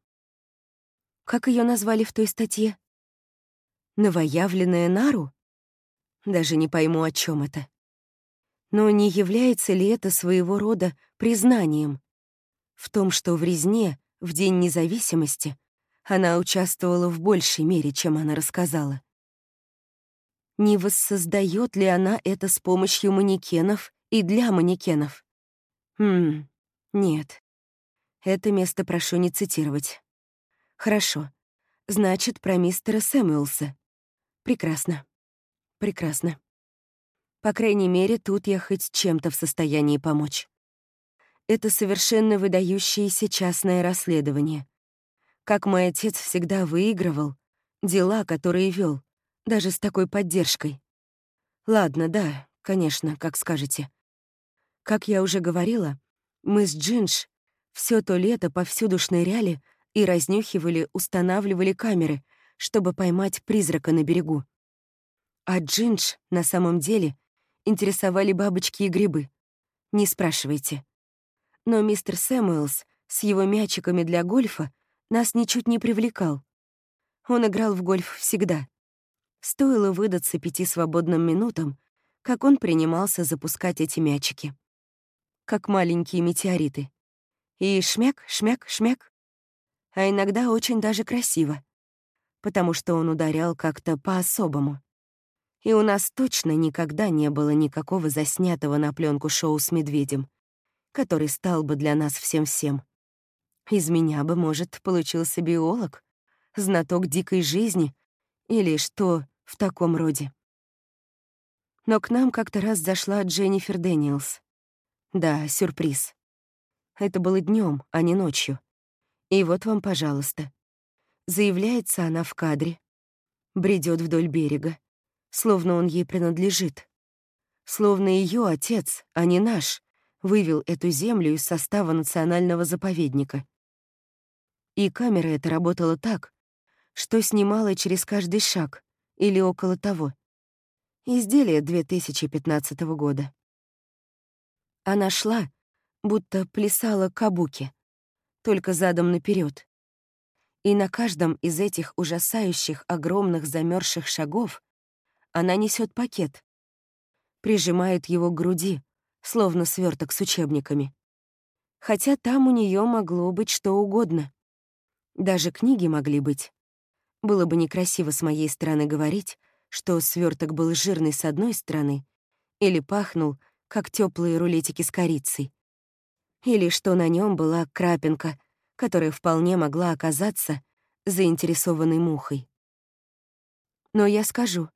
Как ее назвали в той статье? Новоявленная Нару? Даже не пойму, о чем это. Но не является ли это своего рода признанием в том, что в резне в День независимости она участвовала в большей мере, чем она рассказала? Не воссоздает ли она это с помощью манекенов и для манекенов? Хм, нет. Это место прошу не цитировать. Хорошо. Значит, про мистера Сэмюэлса. Прекрасно. Прекрасно. По крайней мере, тут я хоть чем-то в состоянии помочь. Это совершенно выдающееся частное расследование. Как мой отец всегда выигрывал дела, которые вел, даже с такой поддержкой. Ладно, да, конечно, как скажете. Как я уже говорила, мы с Джинж все то лето повсюду шныряли и разнюхивали, устанавливали камеры, чтобы поймать призрака на берегу. А Джинж на самом деле интересовали бабочки и грибы. Не спрашивайте. Но мистер Сэмуэлс с его мячиками для гольфа нас ничуть не привлекал. Он играл в гольф всегда. Стоило выдаться пяти свободным минутам, как он принимался запускать эти мячики. Как маленькие метеориты. И шмяк, шмяк, шмяк. А иногда очень даже красиво, потому что он ударял как-то по-особому и у нас точно никогда не было никакого заснятого на пленку шоу с медведем, который стал бы для нас всем-всем. Из меня бы, может, получился биолог, знаток дикой жизни или что в таком роде. Но к нам как-то раз зашла Дженнифер Дэниелс. Да, сюрприз. Это было днем, а не ночью. И вот вам, пожалуйста. Заявляется она в кадре, бредет вдоль берега, словно он ей принадлежит. Словно ее отец, а не наш, вывел эту землю из состава национального заповедника. И камера эта работала так, что снимала через каждый шаг или около того. Изделие 2015 года. Она шла, будто плясала кабуки, только задом наперед. И на каждом из этих ужасающих огромных замерзших шагов она несет пакет. Прижимает его к груди, словно сверток с учебниками. Хотя там у нее могло быть что угодно. Даже книги могли быть. Было бы некрасиво с моей стороны говорить, что сверток был жирный с одной стороны или пахнул, как теплые рулетики с корицей. Или что на нем была крапинка, которая вполне могла оказаться заинтересованной мухой. Но я скажу,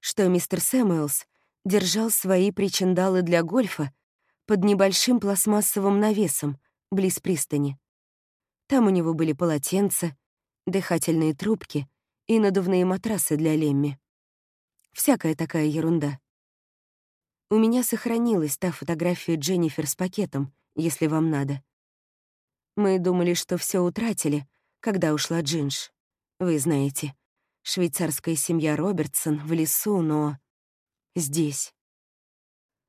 что мистер Сэмюэлс держал свои причиндалы для гольфа под небольшим пластмассовым навесом близ пристани. Там у него были полотенца, дыхательные трубки и надувные матрасы для Лемми. Всякая такая ерунда. У меня сохранилась та фотография Дженнифер с пакетом, если вам надо. Мы думали, что все утратили, когда ушла Джинж. Вы знаете швейцарская семья Робертсон в лесу, но здесь.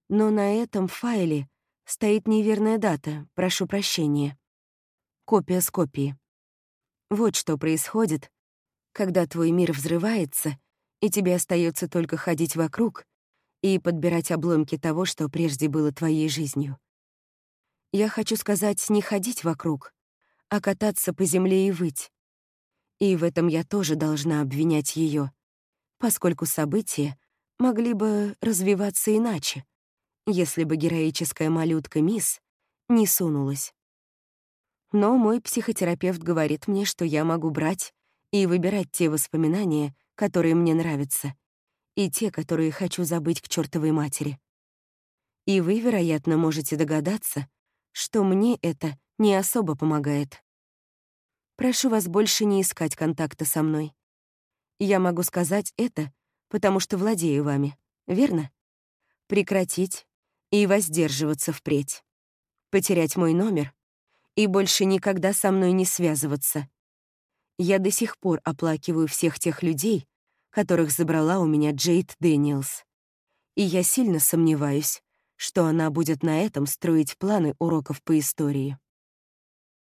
Но на этом файле стоит неверная дата, прошу прощения. Копия с копии. Вот что происходит, когда твой мир взрывается, и тебе остается только ходить вокруг и подбирать обломки того, что прежде было твоей жизнью. Я хочу сказать, не ходить вокруг, а кататься по земле и выть. И в этом я тоже должна обвинять ее, поскольку события могли бы развиваться иначе, если бы героическая малютка Мисс не сунулась. Но мой психотерапевт говорит мне, что я могу брать и выбирать те воспоминания, которые мне нравятся, и те, которые хочу забыть к чертовой матери. И вы, вероятно, можете догадаться, что мне это не особо помогает. Прошу вас больше не искать контакта со мной. Я могу сказать это, потому что владею вами, верно? Прекратить и воздерживаться впредь. Потерять мой номер и больше никогда со мной не связываться. Я до сих пор оплакиваю всех тех людей, которых забрала у меня Джейд Дэниелс. И я сильно сомневаюсь, что она будет на этом строить планы уроков по истории.